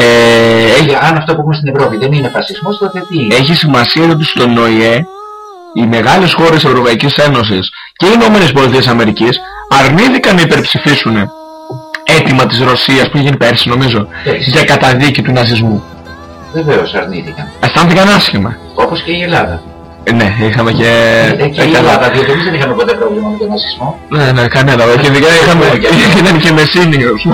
έχει, Ε, αν αυτό που έχουμε στην Ευρώπη δεν είναι φασισμός, τότε τι είναι; έχει σημασία ότι στον ΟΗΕ οι μεγάλες χώρες της Ευρωπαϊκής Ένωσης και οι Ηνωμένες Πολιτείες Αμερικής αρνήθηκαν να υπερψηφίσουν αίτημα της Ρωσίας που έγινε πέρσι νομίζω Πέρσι. για καταδίκη του ναζισμού. Βεβαίως αρνήθηκαν. Αισθάνθηκαν άσχημα. Όπως και η Ελλάδα. Ε, ναι, είχαμε και... Ε, και ε, η καλά. Ελλάδα, διότι εμείς δεν είχαμε ποτέ πρόβλημα με τον ναζισμό. Ναι, ναι, κανένα. Και ειδικά είχαμε... ήταν και μεσίνιος.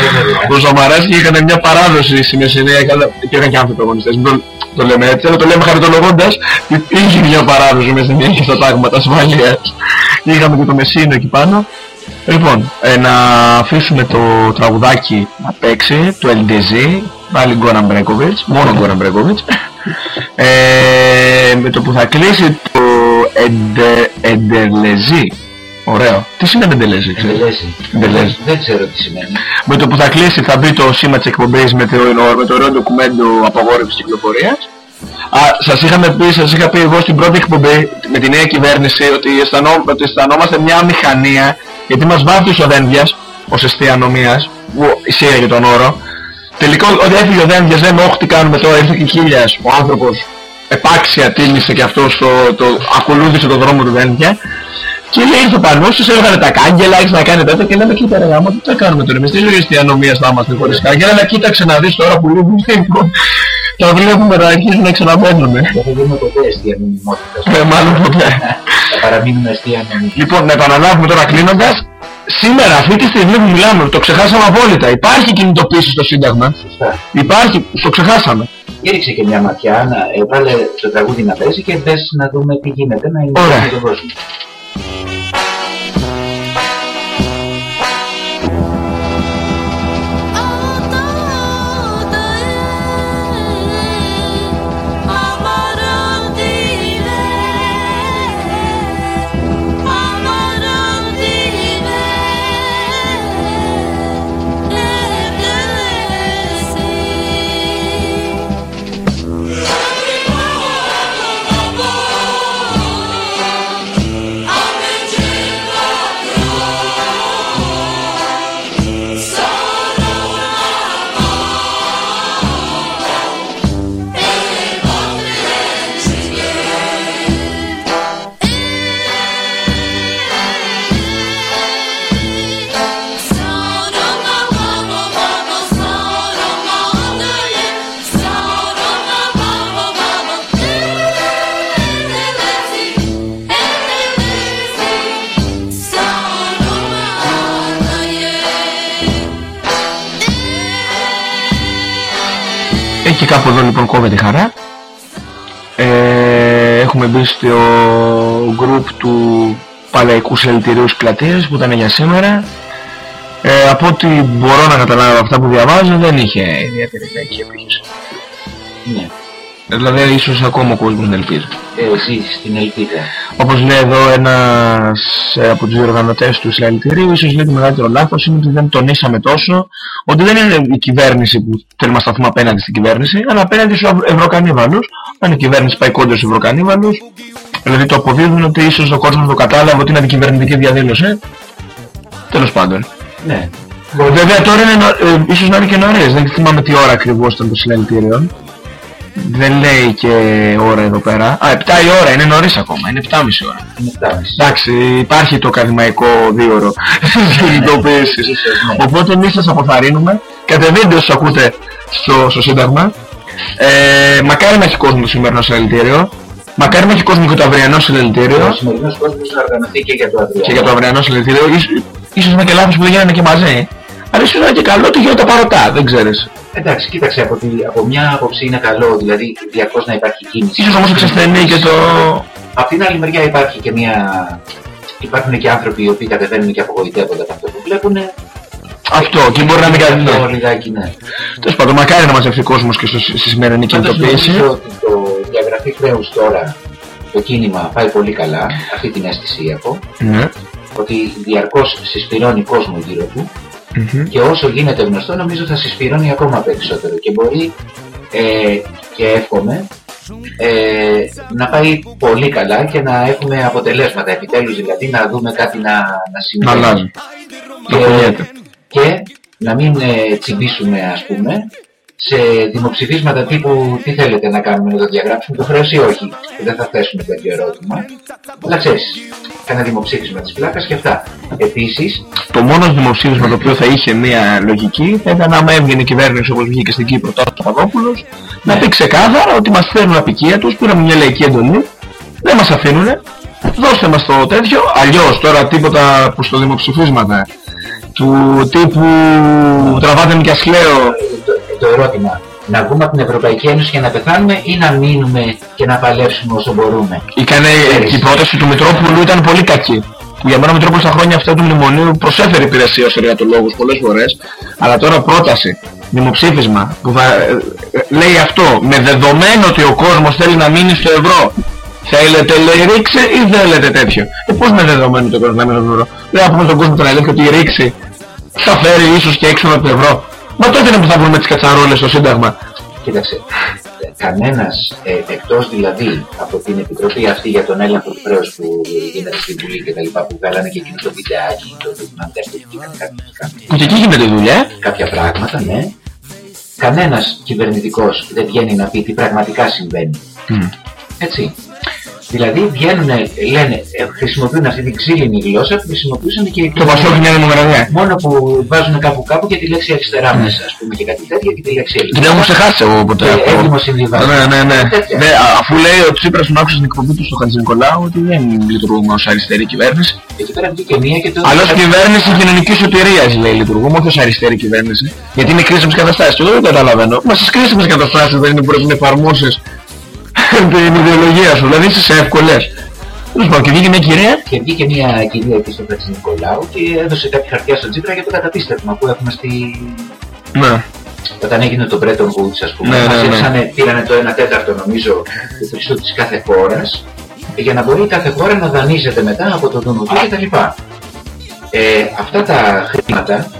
Ε, βέβαια. Ο Σαμαράς και είχαν μια παράδοση στη Μεσσηνία και είχαν και άνθρωποι αγωνιστές. Μην το, το λέμε έτσι, αλλά το λέμε χαριτολογώντας είχε μια παράδοση μέσα Μεσσηνία και στα τάγματα ασφαλείας. Είχαμε και το Μεσσίνο εκεί πάνω. Λοιπόν, ε, να αφήσουμε το τραγουδάκι να παίξει, το LDZ, Πάλι Γκόραν Μπρέκοβιτς, μόνο Γκόραν Μπρέκοβιτς. Ε, με το που θα κλείσει το Εντε, Εντερλεζί. Ωραίο. Τι σημαίνει Εντελέζι, ξέρεις; Εντελέζει. Εντελέζει. Δεν ξέρω τι σημαίνει. Με το που θα κλείσει θα μπει το σήμα της εκπομπής με το, με το ωραίο ντοκουμέντο απαγόρευσης κυκλοφορίας. Α, σας είχαμε πει, σας είχα πει εγώ στην πρώτη εκπομπή με τη νέα κυβέρνηση ότι, αισθανό, ότι αισθανόμαστε μια μηχανία γιατί μας βάφτισε ο Δένδιας ως αστυνομίας που ισχύει για τον όρο. Τελικά όταν έφυγε ο Δένδιας λέμε όχι τι κάνουμε τώρα, ήρθε και χίλιας ο άνθρωπος επάξια τίμησε και αυτός το, το, ακολούθησε τον δρόμο του Δένδια και λέει ήρθε πάνω σας έβγαλε τα κάγκελα, έχεις να κάνει τέτοια και λέμε κοίτα ρε γάμο, τι θα κάνουμε τώρα εμείς, τι ζωή αστυνομίας θα είμαστε χωρίς κάγκελα, αλλά κοίταξε να δεις τώρα που λίγο λίγο τα βλέπουμε να αρχίζουν να ξαναμπαίνουμε. Δεν θα δούμε ποτέ αιστεία νομιμότητας. Ε, μάλλον ποτέ. Θα παραμείνουμε αιστεία νομιμότητας. Λοιπόν, να επαναλάβουμε τώρα κλείνοντας. Σήμερα, αυτή τη στιγμή που μιλάμε, το ξεχάσαμε απόλυτα. Υπάρχει κινητοποίηση στο Σύνταγμα. Σωστά. Υπάρχει, το ξεχάσαμε. Γύριξε και μια ματιά, να ε, βάλε το τραγούδι να παίζει και δες να δούμε τι γίνεται, να είναι Ωραία. με τον κόσμος. Λοιπόν κόβεται η χαρά. Ε, έχουμε μπει στο group του Παλαϊκούς Συλλαλητηρίου Πλατείας που ήταν για σήμερα. Ε, από ό,τι μπορώ να καταλάβω από αυτά που διαβάζω δεν είχε ιδιαίτερη θετική επίχυση. Ναι. Δηλαδή ίσως ακόμα ο κόσμος να ελπίζει. Ε, ζει στην ελπίδα. Όπως λέει εδώ ένας ε, από τους διοργανωτές του συλλαλητηρίου, ίσως λέει το μεγαλύτερο λάθος είναι ότι δεν τονίσαμε τόσο ότι δεν είναι η κυβέρνηση που θέλουμε να σταθούμε απέναντι στην κυβέρνηση, αλλά απέναντι στους ευ- ευρωκανίβαλους. Αν η κυβέρνηση πάει κόντρα στους ευρωκανίβαλους, δηλαδή το αποδίδουν ότι ίσως ο κόσμος το κατάλαβε ότι είναι αντικυβερνητική διαδήλωση. Τέλος πάντων. Ναι. Βέβαια τώρα είναι, νο- ε, ίσως να είναι και νωρίς, δεν θυμάμαι τι ώρα ακριβώς ήταν το συλλαλητήριο. Δεν λέει και ώρα εδώ πέρα. Α, 7 η ώρα, είναι νωρίς ακόμα, είναι 7.30 ώρα. Είναι φτάμιση. Εντάξει, υπάρχει το ακαδημαϊκό δίωρο [laughs] συνειδητοποίησης. ναι. Οπότε εμείς σας αποθαρρύνουμε. Κατεβείτε όσους ακούτε στο, στο Σύνταγμα. Ε, μακάρι να έχει κόσμο το σημερινό συλλαλητήριο. Μακάρι να έχει κόσμο και το αυριανό Ο συλλαλητήριο. σημερινός κόσμος θα οργανωθεί και για το αύριο. Και για το αυριανό συλλαλητήριο. Ίσως, ίσως είναι και λάθος που δεν γίνανε και μαζί. Αλλά ίσως είναι και καλό ότι γίνονται παροτά, δεν ξέρεις. Εντάξει, κοίταξε, από, τη, από μια άποψη είναι καλό, δηλαδή διαρκώς να υπάρχει κίνηση. Ίσως όμως εξασθενεί και το... Απ' την άλλη μεριά υπάρχει και μια... Υπάρχουν και άνθρωποι οι οποίοι κατεβαίνουν και απογοητεύονται από αυτό που βλέπουν. Αυτό, και μπορεί να είναι κάτι Αυτό ναι. λιγάκι, ναι. Τέλος πάντων, μακάρι να μαζευτεί κόσμος και στο- στη σημερινή Πάντως κινητοποίηση. νομίζω ότι το διαγραφή χρέους τώρα, το κίνημα πάει πολύ καλά, αυτή την αίσθηση έχω, Ναι. ότι διαρκώς συσπηρώνει κόσμο γύρω του Μμμ. και όσο γίνεται γνωστό νομίζω θα συσπηρώνει ακόμα περισσότερο και μπορεί ε, και εύχομαι ε, να πάει πολύ καλά και να έχουμε αποτελέσματα επιτέλους δηλαδή να δούμε κάτι να, να Να συμβαίνει αλλάζει. Να και, κουνιέται. και να μην ε, τσιμπήσουμε ας πούμε σε δημοψηφίσματα τύπου τι θέλετε να κάνουμε να το διαγράψουμε το χρέος ή όχι; Δεν θα θέσουμε τέτοιο ερώτημα. Αλλά ξέρεις ένα δημοψήφισμα της πλάκας και αυτά. Επίσης Το μόνο δημοψήφισμα το οποίο θα είχε μια λογική θα ήταν άμα έβγαινε η κυβέρνηση όπως βγήκε στην Κύπρο τώρα ο Παπαδόπουλος να πει ξεκάθαρα ότι μας φέρνουν απικία τους, πήραμε μια λαϊκή εντολή, δεν μας αφήνουνε, δώστε μας το τέτοιο, αλλιώς τώρα τίποτα που στο δημοψηφίσματα του τύπου τραβάτε με κι ασλαίο το, το ερώτημα να βγούμε από την Ευρωπαϊκή Ένωση και να πεθάνουμε ή να μείνουμε και να παλέψουμε όσο μπορούμε; Ήτανε, και η πρόταση του Μητρόπουλου ήταν πολύ κακή. Που για μένα ο Μητρόπουλος στα χρόνια αυτά του μνημονίου προσέφερε υπηρεσία ως εργατολόγος πολλές φορές, αλλά τώρα πρόταση δημοψήφισμα που θα ε, ε, λέει αυτό με δεδομένο ότι ο κόσμος θέλει να μείνει στο ευρώ θέλετε λέει ρήξη ή θέλετε τέτοιο; Ε, πώς με δεδομένο ότι ο κόσμος να μείνει στο ευρώ; Λέει να πούμε στον κόσμο τον αλήθεια ότι η ρήξη θα φέρει ίσως και έξω από το ευρώ μα τότε είναι που θα βρούμε τις κατσαρόλες στο Σύνταγμα Κοίταξε, ε, κανένας ε, εκτός δηλαδή από την Επιτροπή αυτή για τον έλεγχο του χρέους που γίνεται στη Βουλή και τα λοιπά που βγάλανε και εκείνο το βιντεάκι, το ντοκιμαντέρ που βγήκαν κάποιοι- κάποιοι- που και εκεί γίνεται δουλειά ε. κάποια πράγματα, ναι. Κανένας κυβερνητικός δεν βγαίνει να πει τι πραγματικά συμβαίνει. Έτσι. Δηλαδή βγαίνουν, λένε, ε, χρησιμοποιούν αυτή την ξύλινη γλώσσα που χρησιμοποιούσαν και οι το Πασόκ μια δημοκρατία Μόνο που βάζουν κάπου κάπου και τη λέξη αριστερά μέσα, ας πούμε, και κάτι τέτοιο και τη λέξη την ελληνικά. έχω ξεχάσει εγώ ποτέ Και αυτό. έβδομο συμβιβασμό. Ναι, ναι, ναι. Τέτοια. ναι α- αφού λέει ο Τσίπρας τον άκουσε στην εκπομπή του στο Χατζη Νικολάου ότι δεν λειτουργούμε ως αριστερή κυβέρνηση. Εκεί πέρα βγήκε μία και το... Αλλά ως κυβέρνηση κοινωνικής σωτηρίας λέει λειτουργούμε, όχι ως αριστερή κυβέρνηση. Γιατί είναι κρίσιμες καταστάσεις. Και εγώ δεν καταλαβαίνω. Μα στις κρίσιμες καταστάσεις δεν είναι που πρέπει να εφαρμόσεις [laughs] την ιδεολογία σου. Δηλαδή στις εύκολες. Τέλος πάντων, και βγήκε μια κυρία. Και βγήκε μια κυρία εκεί στο Χατζη Νικολάου και έδωσε κάποια χαρτιά στον Τσίπρα για το καταπίστευμα που έχουμε στη... Ναι. Όταν έγινε το Bretton Woods, ας πούμε, Ναι, ναι, ναι. μαζέψανε, πήρανε το 1 τέταρτο νομίζω του χρυσού της κάθε χώρας για να μπορεί κάθε χώρα να δανείζεται μετά από το Δουνουτού και τα λοιπά. Ε, αυτά τα χρήματα,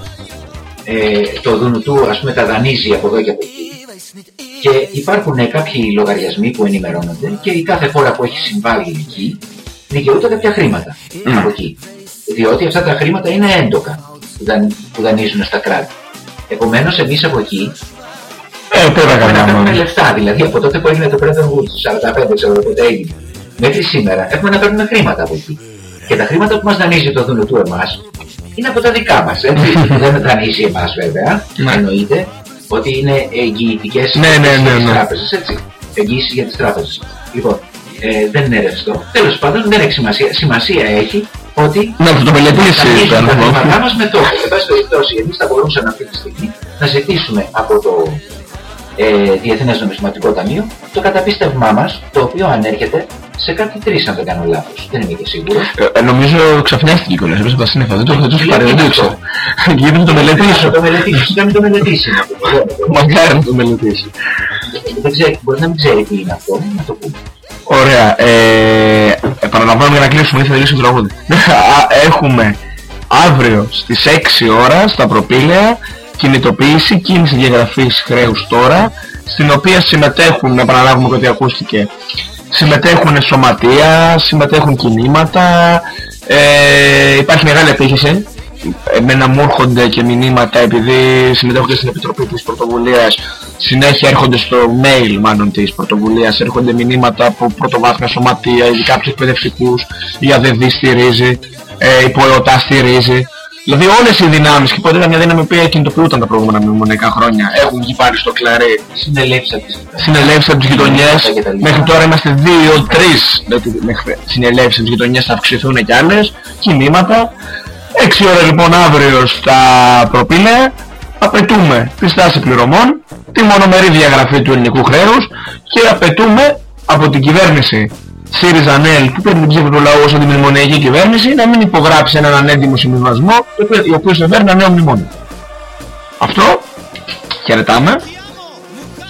ε, το Δουνουτού ας πούμε τα δανείζει από εδώ και από εκεί και υπάρχουν κάποιοι λογαριασμοί που ενημερώνονται και η κάθε χώρα που έχει συμβάλει εκεί δικαιούται κάποια χρήματα από εκεί. Διότι αυτά τα χρήματα είναι έντοκα που, δαν, που δανείζουν στα κράτη. Επομένως εμείς από εκεί Ε, πέρα Πρέπει να παίρνουμε κανένα. λεφτά. Δηλαδή από τότε που έγινε το Bretton Woods, 45 ξέρω πότε έγινε, μέχρι σήμερα έχουμε να παίρνουμε χρήματα από εκεί. Και τα χρήματα που μας δανείζει το δούνο του εμάς είναι από τα δικά μας. Έτσι. Δεν δανείζει εμάς βέβαια. Ναι. Εννοείται ότι είναι εγγυητικές Ναι, ναι, ναι, για τις ναι. τράπεζες. Έτσι. Εγγύηση για τις τράπεζες. Λοιπόν, ε, δεν είναι ρευστό. Τέλος πάντων δεν έχει σημασία. Σημασία έχει ότι Να το μελετήσεις. δανείζουν τα Πέρνο. χρήματά μας με τόπο. Εν πάση περιπτώσει, εμείς θα μπορούσαμε αυτή τη στιγμή να ζητήσουμε από το ε, Διεθνές Νομισματικό Ταμείο το καταπίστευμά μας, το οποίο ανέρχεται σε κάτι τρεις αν δεν κάνω λάθος. Δεν είμαι και σίγουρος. Ε, νομίζω ξαφνιάστηκε κιόλας, έπεσε από τα σύννεφα, δεν το δεν το έχει πάρει, δεν το ήξερα. Και είπε [laughs] να το Θα μελετήσω. το μελετήσεις, να μην το μελετήσεις. να το πω. Μακάρι να το μελετήσει. Δεν ξέρει, μπορεί να μην ξέρει τι είναι αυτό, να το πούμε. Ωραία. Ε, επαναλαμβάνω για να κλείσουμε, ήθελα να λύσω το τραγούδι. [laughs] Α, Έχουμε αύριο στις 6 ώρα στα προπήλαια κινητοποίηση, κίνηση διαγραφής χρέους τώρα, στην οποία συμμετέχουν, να επαναλάβουμε ότι ακούστηκε, συμμετέχουν σωματεία, συμμετέχουν κινήματα, ε, υπάρχει μεγάλη επίχυση. Εμένα μου έρχονται και μηνύματα επειδή συμμετέχω και στην Επιτροπή της Πρωτοβουλίας. Συνέχεια έρχονται στο mail μάλλον της Πρωτοβουλίας. Έρχονται μηνύματα από πρωτοβάθμια σωματεία ειδικά από τους εκπαιδευτικούς. Η ΑΔΔ στηρίζει, ε, η ΠΟΕΟΤΑ στηρίζει δηλαδή όλες οι δυνάμεις και ποτέ ήταν μια δύναμη που κινητοποιούταν τα προηγούμενα μνημονικά χρόνια έχουν βγει πάλι στο κλαρί. Συνελεύσει από τις συνελεύσεις από τις γειτονιές. Και τα λοιπά. μέχρι τώρα είμαστε 2-3 δηλαδή μέχρι συνελεύσεις από τις γειτονιές θα αυξηθούν κι άλλες κινήματα. 6 ώρα λοιπόν αύριο στα προπήλαια απαιτούμε τη στάση πληρωμών τη μονομερή διαγραφή του ελληνικού χρέους και απαιτούμε από την κυβέρνηση ΣΥΡΙΖΑ ΝΕΛ που παίρνει την ψήφο του λαού ως αντιμνημονιακή κυβέρνηση να μην υπογράψει έναν ανέντιμο συμβιβασμό το οποίο- ο οποίος θα φέρει ένα νέο μνημόνιο. Αυτό χαιρετάμε.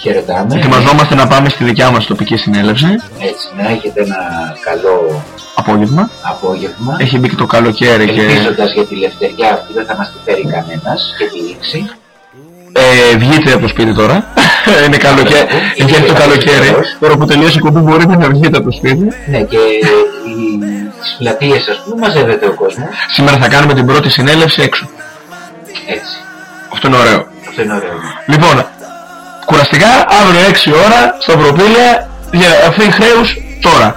χαιρετάμε. Ετοιμαζόμαστε να πάμε στη δικιά μας τοπική συνέλευση. Έτσι, να έχετε ένα καλό Απόγευμα. απόγευμα. Έχει μπει και το καλοκαίρι και Ελπίζοντας για τη λευτεριά που δεν θα μας τη φέρει κανένας και τη ρήξη. Ε, βγείτε από το σπίτι τώρα. [laughs] Είναι καλοκαίρι. Είναι [laughs] Βγαίνει το καλοκαίρι. καλοκαίρι. Τώρα που τελείωσε η κομπή μπορείτε να βγείτε από το σπίτι. Ναι, και οι, τις πλατείες ας πούμε μαζεύεται ο κόσμος. Σήμερα θα κάνουμε την πρώτη συνέλευση έξω. Έτσι. Αυτό είναι ωραίο. Αυτό είναι ωραίο. Λοιπόν, κουραστικά αύριο 6 ώρα στα προπήλαια για αυτή χρέους τώρα.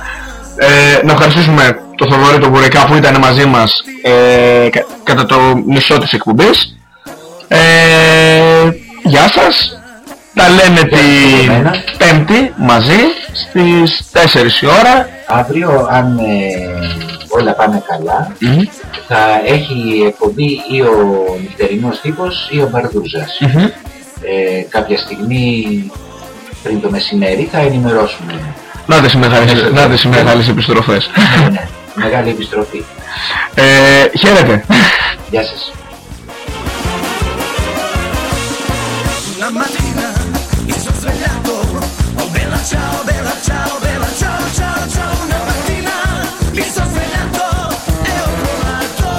Ε, να ευχαριστήσουμε το Θοδωρή τον Βουρεκά που ήταν μαζί μας ε, κα- κατά το μισό της εκπομπής. Ε, γεια σας. Τα λέμε την εμένα. Πέμπτη μαζί στις 4 η ώρα. Αύριο, αν ε, όλα πάνε καλά, Μμμ. θα έχει εκπομπή ή ο νυχτερινός τύπος ή ο Μπαρδούζας. Μμμ. Ε, κάποια στιγμή πριν το μεσημέρι θα ενημερώσουμε. Να τις οι μεγάλες, να τις οι μεγάλες επιστροφές. Ναι, ναι, μεγάλη επιστροφή. Ε, χαίρετε. Γεια σας. la mattina mi sono svegliato, oh bella ciao, bella ciao.